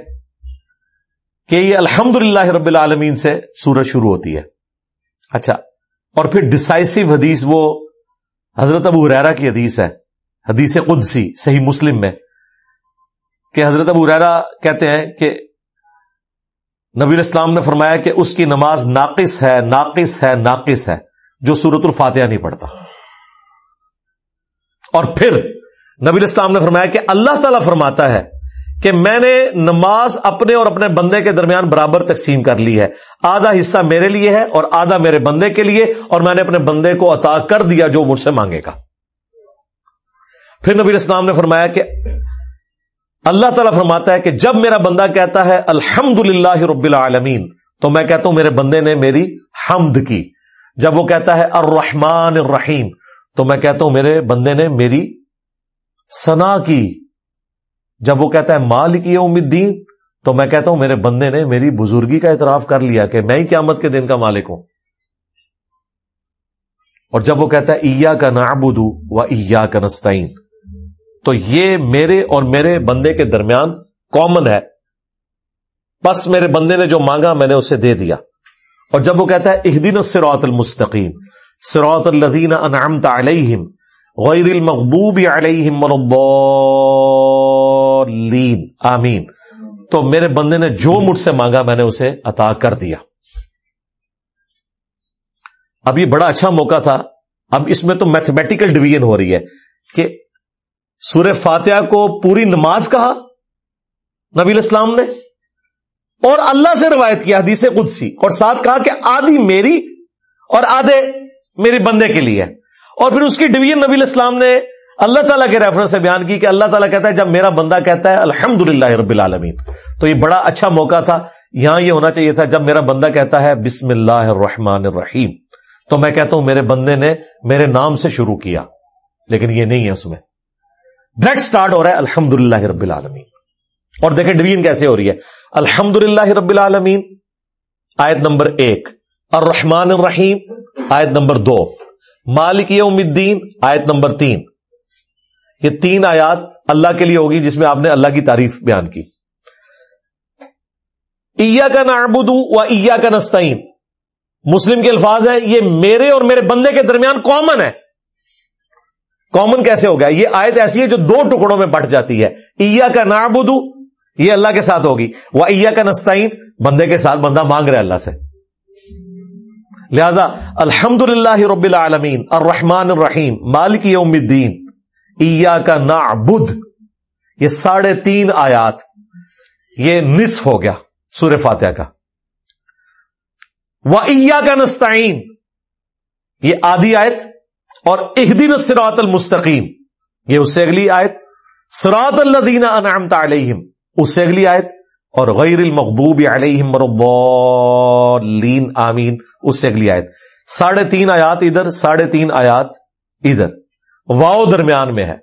کہ یہ الحمد رب العالمین سے سورج شروع ہوتی ہے۔ اچھا اور پھر ڈسائسو حدیث وہ حضرت ابو ریرا کی حدیث ہے۔ حدیث قدسی، صحیح مسلم میں، کہ حضرت ابو ریرا کہتے ہیں کہ نبی اسلام نے فرمایا کہ اس کی نماز ناقص ہے ناقص ہے ناقص ہے، جو سورت الفاتحہ نہیں پڑھتا۔ اور پھر نبی اسلام نے فرمایا کہ اللہ تعالی فرماتا ہے کہ میں نے نماز اپنے اور اپنے بندے کے درمیان برابر تقسیم کر لی ہے۔ آدھا حصہ میرے لیے ہے اور آدھا میرے بندے کے لیے اور میں نے اپنے بندے کو عطا کر دیا جو مجھ سے مانگے گا۔ پھر نبی اسلام نے فرمایا کہ اللہ تعالیٰ فرماتا ہے کہ جب میرا بندہ کہتا ہے الحمد للہ رب العالمین، تو میں کہتا ہوں میرے بندے نے میری حمد کی۔ جب وہ کہتا ہے الرحمن الرحیم، تو میں کہتا ہوں میرے بندے نے میری سنا کی۔ جب وہ کہتا ہے مالک یوم الدین، تو میں کہتا ہوں میرے بندے نے میری بزرگی کا اعتراف کر لیا کہ میں ہی قیامت کے دن کا مالک ہوں۔ اور جب وہ کہتا ہے ایا کا نعبد و ایا کا نستعین تو یہ میرے اور میرے بندے کے درمیان کامن ہے۔ بس میرے بندے نے جو مانگا میں نے اسے دے دیا۔ اور جب وہ کہتا ہے اہدین سروت المستقیم سروت الدین انعمت علیہم، غیر المغضوب علیہم الضالین۔ آمین۔ تو میرے بندے نے جو مجھ سے مانگا میں نے اسے عطا کر دیا۔ اب یہ بڑا اچھا موقع تھا۔ اب اس میں تو میتھمیٹیکل ڈویژن ہو رہی ہے کہ سورہ فاتحہ کو پوری نماز کہا نبی اسلام نے اور اللہ سے روایت کیا حدیث قدسی اور ساتھ کہا کہ آدھی میری اور آدھے میرے بندے کے لیے۔ اور پھر اس کی ڈویژن نبی اسلام نے اللہ تعالیٰ کے ریفرنس سے بیان کی کہ اللہ تعالیٰ کہتا ہے، جب میرا بندہ کہتا ہے الحمد رب العالمین۔ تو یہ بڑا اچھا موقع تھا، یہاں یہ ہونا چاہیے تھا، جب میرا بندہ کہتا ہے، بسم اللہ الرحمن الرحیم، تو میں کہتا ہوں، میرے بندے نے میرے نام سے شروع کیا، لیکن یہ نہیں ہے اس میں۔ ڈائریکٹ سٹارٹ ہو رہا ہے الحمد رب العالمین اور دیکھیں ڈویژن کیسے ہو رہی ہے؟ الحمد رب العالمین آیت نمبر ایک. الرحمن الرحیم، آیت نمبر دو. مالک یوم الدین، آیت نمبر تین. یہ تین آیات اللہ کے لیے ہوگی جس میں آپ نے اللہ کی تعریف بیان کی. ایا کا نعبد و ایا کا نستعین. مسلم کے الفاظ ہے یہ میرے اور میرے بندے کے درمیان کامن ہے. کامن کیسے ہو گیا؟ یہ آیت ایسی ہے جو دو ٹکڑوں میں بٹ جاتی ہے۔ ایا کا نعبد یہ اللہ کے ساتھ ہوگی۔ وہ ایا کا نستعین، بندے کے ساتھ بندہ مانگ رہے اللہ سے۔ لہذا الحمد للہ رب العالمین، الرحمن الرحیم، مالک یوم الدین ایا کا نا یہ ساڑھے تین آیات، یہ نصف ہو گیا سور فاتحہ کا۔ وہ ایا کا نستعین، یہ آدھی آیت اور دن سراط المستقیم۔ یہ اس سے اگلی آیت۔ سراط اللہ دینا علیہم۔ اس سے اگلی آیت۔ اور غیر المغضوب علیہم لین آمین۔ اس سے اگلی آیت۔ ساڑھے تین آیات ادھر، ساڑھے تین آیات ادھر۔ واؤ درمیان میں ہے۔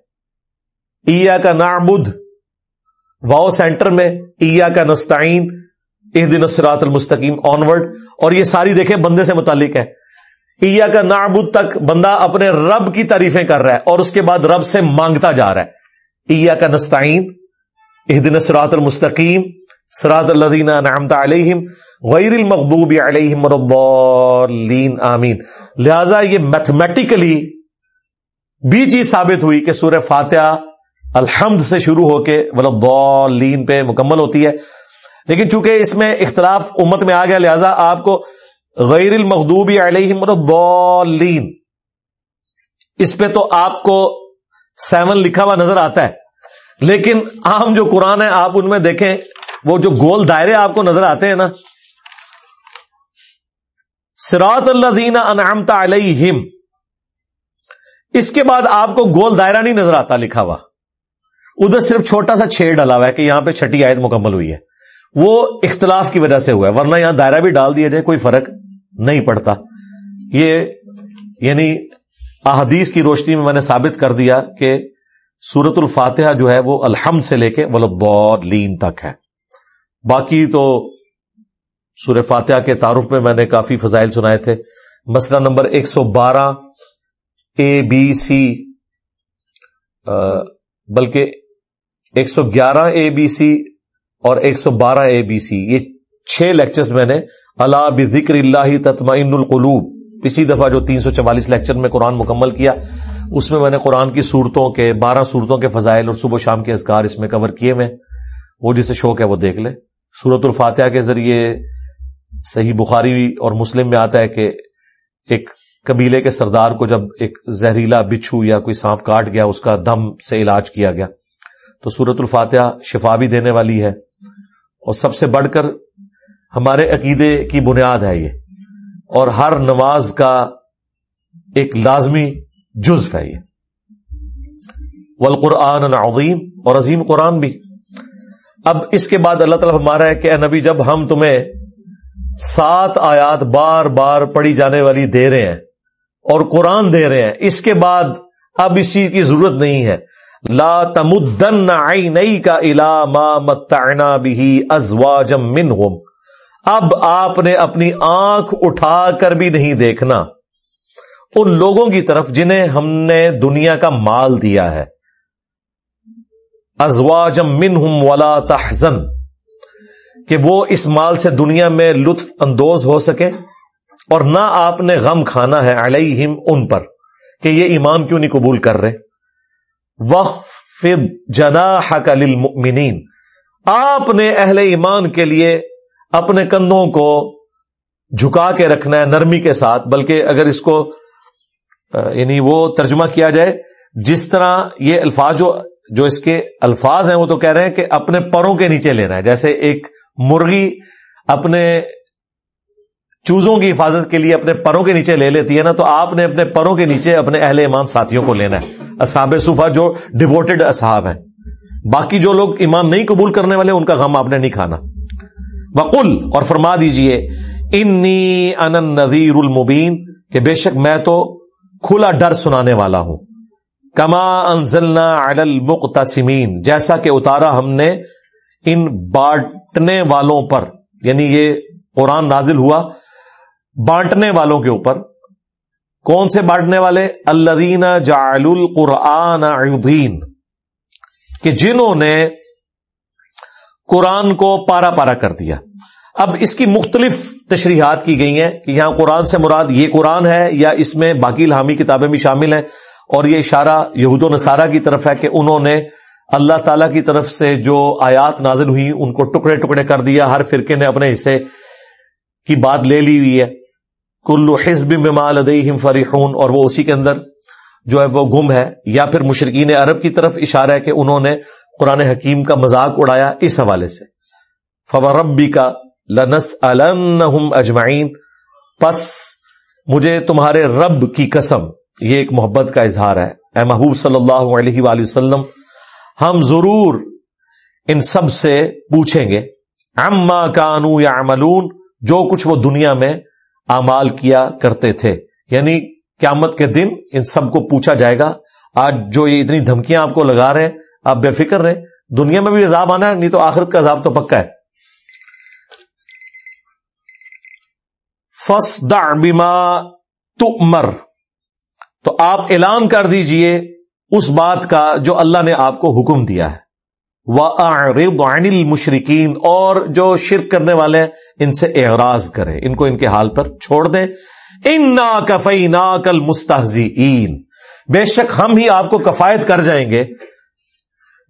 ایا کا نعبد۔ واؤ سینٹر میں۔ ایا کا نستعین۔ اہ دن سرات المستقیم۔ آنورڈ۔ اور یہ ساری دیکھیں، بندے سے متعلق ہے۔ ایا کا نابود تک بندہ اپنے رب کی تعریفیں کر رہا ہے اور اس کے بعد رب سے مانگتا جا رہا ہے۔ ایا کا نستعین دن سرات المستقیم سرات الدین نعمت علیہم، غیر المغضوب علیہم الضالین، آمین۔ لہذا یہ میتھمیٹیکلی بھی چیز ثابت ہوئی کہ سورہ فاتحہ الحمد سے شروع ہو کے ولدالین پہ مکمل ہوتی ہے۔ لیکن چونکہ اس میں اختلاف امت میں آ گیا، لہذا آپ کو غیر المغدوبی علیہم الضالین۔ اس پہ تو آپ کو سیون لکھا ہوا نظر آتا ہے۔ لیکن عام جو قرآن ہے، آپ ان میں دیکھیں، وہ جو گول دائرے آپ کو نظر آتے ہیں نا۔ سراط اللہ دینا انعامتا علیہم۔ اس کے بعد آپ کو گول دائرہ نہیں نظر آتا لکھا ہوا۔ ادھر صرف چھوٹا سا چھیڑ ڈلا ہوا ہے کہ یہاں پہ چھٹی آیت مکمل ہوئی ہے۔ وہ اختلاف کی وجہ سے ہوا ہے، ورنہ یہاں دائرہ بھی ڈال دیا جائے، کوئی فرق نہیں پڑتا یہ یعنی احادیث کی روشنی میں میں نے ثابت کر دیا کہ سورت الفاتحہ جو ہے وہ الحمد سے لے کے ولدین تک ہے۔ باقی تو سور فاتحہ کے تعارف میں میں نے کافی فضائل سنائے تھے۔ مسئلہ نمبر ایک سو بارہ اے بی سی بلکہ ایک سو گیارہ اے بی سی اور ایک سو بارہ اے بی سی یہ چھ لیکچرز میں نے اللہ بکر اللہ تطمئن القلوب۔ پچھلی دفعہ جو تین سو چوالیس لیکچر میں قرآن مکمل کیا، اس میں میں نے قرآن کی صورتوں کے، بارہ صورتوں کے فضائل اور صبح و شام کے اذکار اس میں کور کیے میں وہ جسے شوق ہے وہ دیکھ لے۔ سورت الفاتحہ کے ذریعے صحیح بخاری اور مسلم میں آتا ہے کہ ایک قبیلے کے سردار کو جب ایک زہریلا بچھو یا کوئی سانپ کاٹ گیا، اس کا دم سے علاج کیا گیا۔ تو سورت الفاتحہ شفا بھی دینے والی ہے۔ اور سب سے بڑھ کر ہمارے عقیدے کی بنیاد ہے یہ، اور ہر نماز کا ایک لازمی جزف ہے یہ۔ والقرآن عظیم اور عظیم قرآن بھی۔ اب اس کے بعد اللہ تعالیٰ ہمارا ہے کہ اے نبی، جب ہم تمہیں سات آیات بار بار پڑھی جانے والی دے رہے ہیں اور قرآن دے رہے ہیں، اس کے بعد اب اس چیز کی ضرورت نہیں ہے۔ لا تمدن عینئی کا الا ما متعنا به ازواجا منهم اب آپ نے اپنی آنکھ اٹھا کر بھی نہیں دیکھنا۔ ان لوگوں کی طرف جنہیں ہم نے دنیا کا مال دیا ہے۔ ازواجم منہم ولا تحزن۔ کہ وہ اس مال سے دنیا میں لطف اندوز ہو سکے اور نہ آپ نے غم کھانا ہے علیہم ان پر کہ یہ ایمان کیوں نہیں قبول کر رہے۔ وقف جنا حق آپ نے اہل ایمان کے لیے اپنے کندھوں کو جھکا کے رکھنا ہے نرمی کے ساتھ، بلکہ اگر اس کو یعنی وہ ترجمہ کیا جائے، جس طرح یہ الفاظ جو جو اس کے الفاظ ہیں، وہ تو کہہ رہے ہیں کہ اپنے پروں کے نیچے لینا ہے۔ جیسے ایک مرغی اپنے چوزوں کی حفاظت کے لیے اپنے پروں کے نیچے لے لیتی ہے نا، تو آپ نے اپنے پروں کے نیچے اپنے اہل ایمان ساتھیوں کو لینا ہے۔ اصحاب صوفہ جو ڈیووٹیڈ اصحاب ہیں۔ باقی جو لوگ ایمان نہیں قبول کرنے والے، ان کا غم آپ نے نہیں کھانا۔ وقل اور فرما دیجیے انی ان نذیر المبین کہ بے شک میں تو کھلا ڈر سنانے والا ہوں۔ کما انزلنا علی المقتسمین، جیسا کہ اتارا ہم نے ان بانٹنے والوں پر یعنی یہ قرآن نازل ہوا، بانٹنے والوں کے اوپر۔ کون سے بانٹنے والے؟ الدین جعل القرآن عظیم کہ جنہوں نے قرآن کو پارا پارا کر دیا۔ اب اس کی مختلف تشریحات کی گئی ہیں کہ یہاں قرآن سے مراد یہ قرآن ہے یا اس میں باقی الحامی کتابیں بھی شامل ہیں اور یہ اشارہ یہود و نصارہ کی طرف ہے کہ انہوں نے اللہ تعالی کی طرف سے جو آیات نازل ہوئی ان کو ٹکڑے ٹکڑے کر دیا، ہر فرقے نے اپنے حصے کی بات لے لی ہوئی ہے۔ کلو حزب لدیہم فریحون اور وہ اسی کے اندر جو ہے وہ گم ہے۔ یا پھر مشرقین عرب کی طرف اشارہ ہے کہ انہوں نے قرآن حکیم کا مذاق اڑایا اس حوالے سے۔ فوربی کا لنس اجمعین پس مجھے تمہارے رب کی قسم، یہ ایک محبت کا اظہار ہے۔ اے محبوب صلی اللہ علیہ وآلہ وسلم، ہم ضرور ان سب سے پوچھیں گے اما کانو یا جو کچھ وہ دنیا میں امال کیا کرتے تھے۔ یعنی قیامت کے دن ان سب کو پوچھا جائے گا، آج جو یہ اتنی دھمکیاں آپ کو لگا رہے ہیں آپ بے فکر رہے، دنیا میں بھی عذاب آنا ہے، نہیں تو آخرت کا عذاب تو پکا ہے۔ فس دا بیما تو آپ اعلان کر دیجیے اس بات کا جو اللہ نے آپ کو حکم دیا ہے۔ وہ المشرقین اور جو شرک کرنے والے ہیں ان سے اعراض کریں۔ ان کو ان کے حال پر چھوڑ دیں۔ ان نا کفئی نا کل بے شک ہم ہی آپ کو کفایت کر جائیں گے۔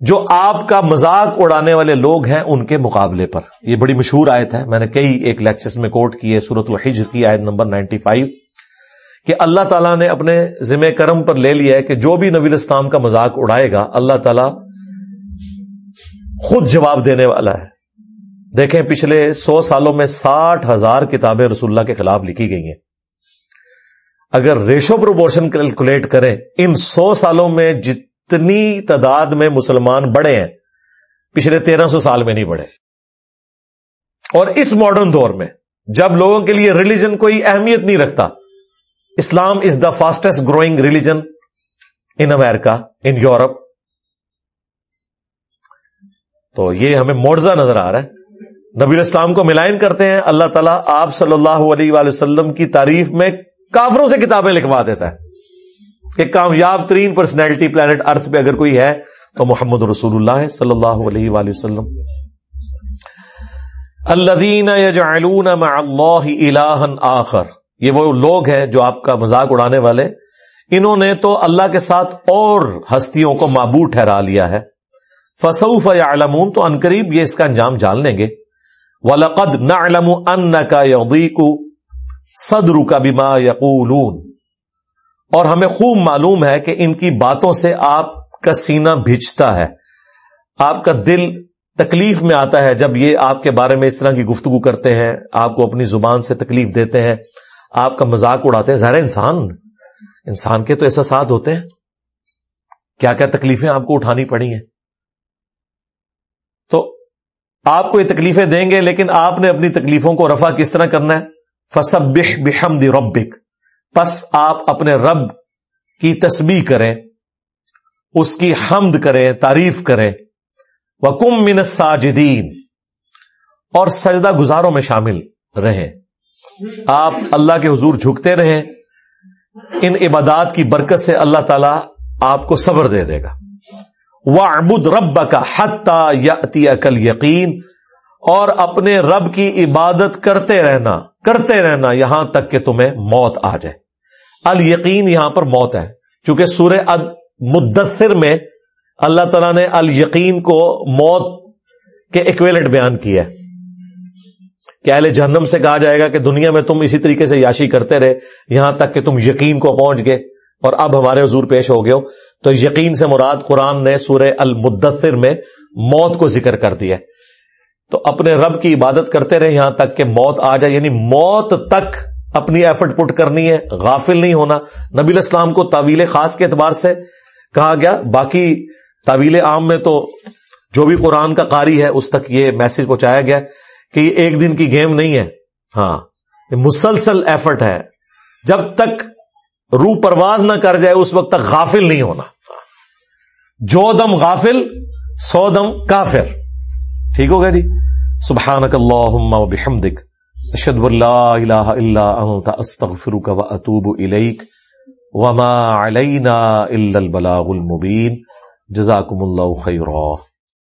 جو آپ کا مذاق اڑانے والے لوگ ہیں ان کے مقابلے پر۔ یہ بڑی مشہور آیت ہے۔ میں نے کئی ایک لیکچرز میں کوٹ کی ہے سورت الحجر کی آیت نمبر نائنٹی فائیو۔ کہ اللہ تعالیٰ نے اپنے ذمہ کرم پر لے لیا ہے کہ جو بھی نبی اسلام کا مذاق اڑائے گا، اللہ تعالیٰ خود جواب دینے والا ہے۔ دیکھیں، پچھلے سو سالوں میں ساٹھ ہزار کتابیں رسول اللہ کے خلاف لکھی گئی ہیں۔ اگر ریشو پروپورشن کیلکولیٹ کریں، ان سو سالوں میں جتنی تعداد میں مسلمان بڑے ہیں، پچھلے تیرہ سو سال میں نہیں بڑھے اور اس ماڈرن دور میں، جب لوگوں کے لیے ریلیجن کوئی اہمیت نہیں رکھتا، Islam is the fastest growing religion in America in Europe تو یہ ہمیں معاوضہ نظر آ رہا ہے۔ نبی اسلام کو ملائن کرتے ہیں، اللہ تعالیٰ آپ صلی اللہ علیہ وآلہ وسلم کی تعریف میں کافروں سے کتابیں لکھوا دیتا ہے۔ کہ کامیاب ترین پرسنالٹی پلانٹ ارتھ پہ اگر کوئی ہے تو محمد رسول اللہ صلی اللہ علیہ وآلہ وسلم۔ مع اللہ آخر۔ یہ وہ لوگ ہیں جو آپ کا مذاق اڑانے والے۔ انہوں نے تو اللہ کے ساتھ اور ہستیوں کو معبود ٹھہرا لیا ہے۔ فصوف یا تو انقریب یہ اس کا انجام جان لیں گے۔ ولقد نہ علم ان کا یقو صدر کا بیما اور ہمیں خوب معلوم ہے کہ ان کی باتوں سے آپ کا سینہ بھیجتا ہے۔ آپ کا دل تکلیف میں آتا ہے جب یہ آپ کے بارے میں اس طرح کی گفتگو کرتے ہیں، آپ کو اپنی زبان سے تکلیف دیتے ہیں، آپ کا مذاق اڑاتے ہیں۔ ظاہر انسان انسان کے تو ایسا ساتھ ہوتے ہیں۔ کیا کیا تکلیفیں آپ کو اٹھانی پڑی ہیں؟ تو آپ کو یہ تکلیفیں دیں گے، لیکن آپ نے اپنی تکلیفوں کو رفع کس طرح کرنا ہے؟ فسب بحم ربک پس آپ اپنے رب کی تسبیح کریں، اس کی حمد کریں، تعریف کریں۔ وکم من ساجدین اور سجدہ گزاروں میں شامل رہیں۔ آپ اللہ کے حضور جھکتے رہیں۔ ان عبادات کی برکت سے اللہ تعالی آپ کو صبر دے دے گا۔ وہ ابود رب کا حتہ یا کل یقین اور اپنے رب کی عبادت کرتے رہنا کرتے رہنا یہاں تک کہ تمہیں موت آ جائے۔ ال یقین یہاں پر موت ہے، کیونکہ سورہ مدثر میں اللہ تعالیٰ نے ال یقین کو موت کے ایکویلنٹ بیان کیا ہے۔ کہ اہل جہنم سے کہا جائے گا کہ دنیا میں تم اسی طریقے سے یاشی کرتے رہے، یہاں تک کہ تم یقین کو پہنچ گئے اور اب ہمارے حضور پیش ہو گئے ہو۔ تو یقین سے مراد قرآن نے سورہ المدثر میں موت کو ذکر کر دیا ہے۔ تو اپنے رب کی عبادت کرتے رہے یہاں تک کہ موت آ جائے یعنی موت تک اپنی ایفرٹ پٹ کرنی ہے، غافل نہیں ہونا۔ نبی الاسلام کو طویل خاص کے اعتبار سے کہا گیا۔ باقی طویل عام میں تو جو بھی قرآن کا قاری ہے، اس تک یہ میسج پہنچایا گیا کہ یہ ایک دن کی گیم نہیں ہے۔ ہاں یہ مسلسل ایفرٹ ہے۔ جب تک روح پرواز نہ کر جائے، اس وقت تک غافل نہیں ہونا۔ جو دم غافل، سو دم کافر۔ ٹھیک ہو گیا جی؟ سبحان بحمدک اشد اللہ الہ الا انت، استغفرک و اتوب الیک، وما علینا الا البلاغ المبین، جزاکم اللہ خیرہ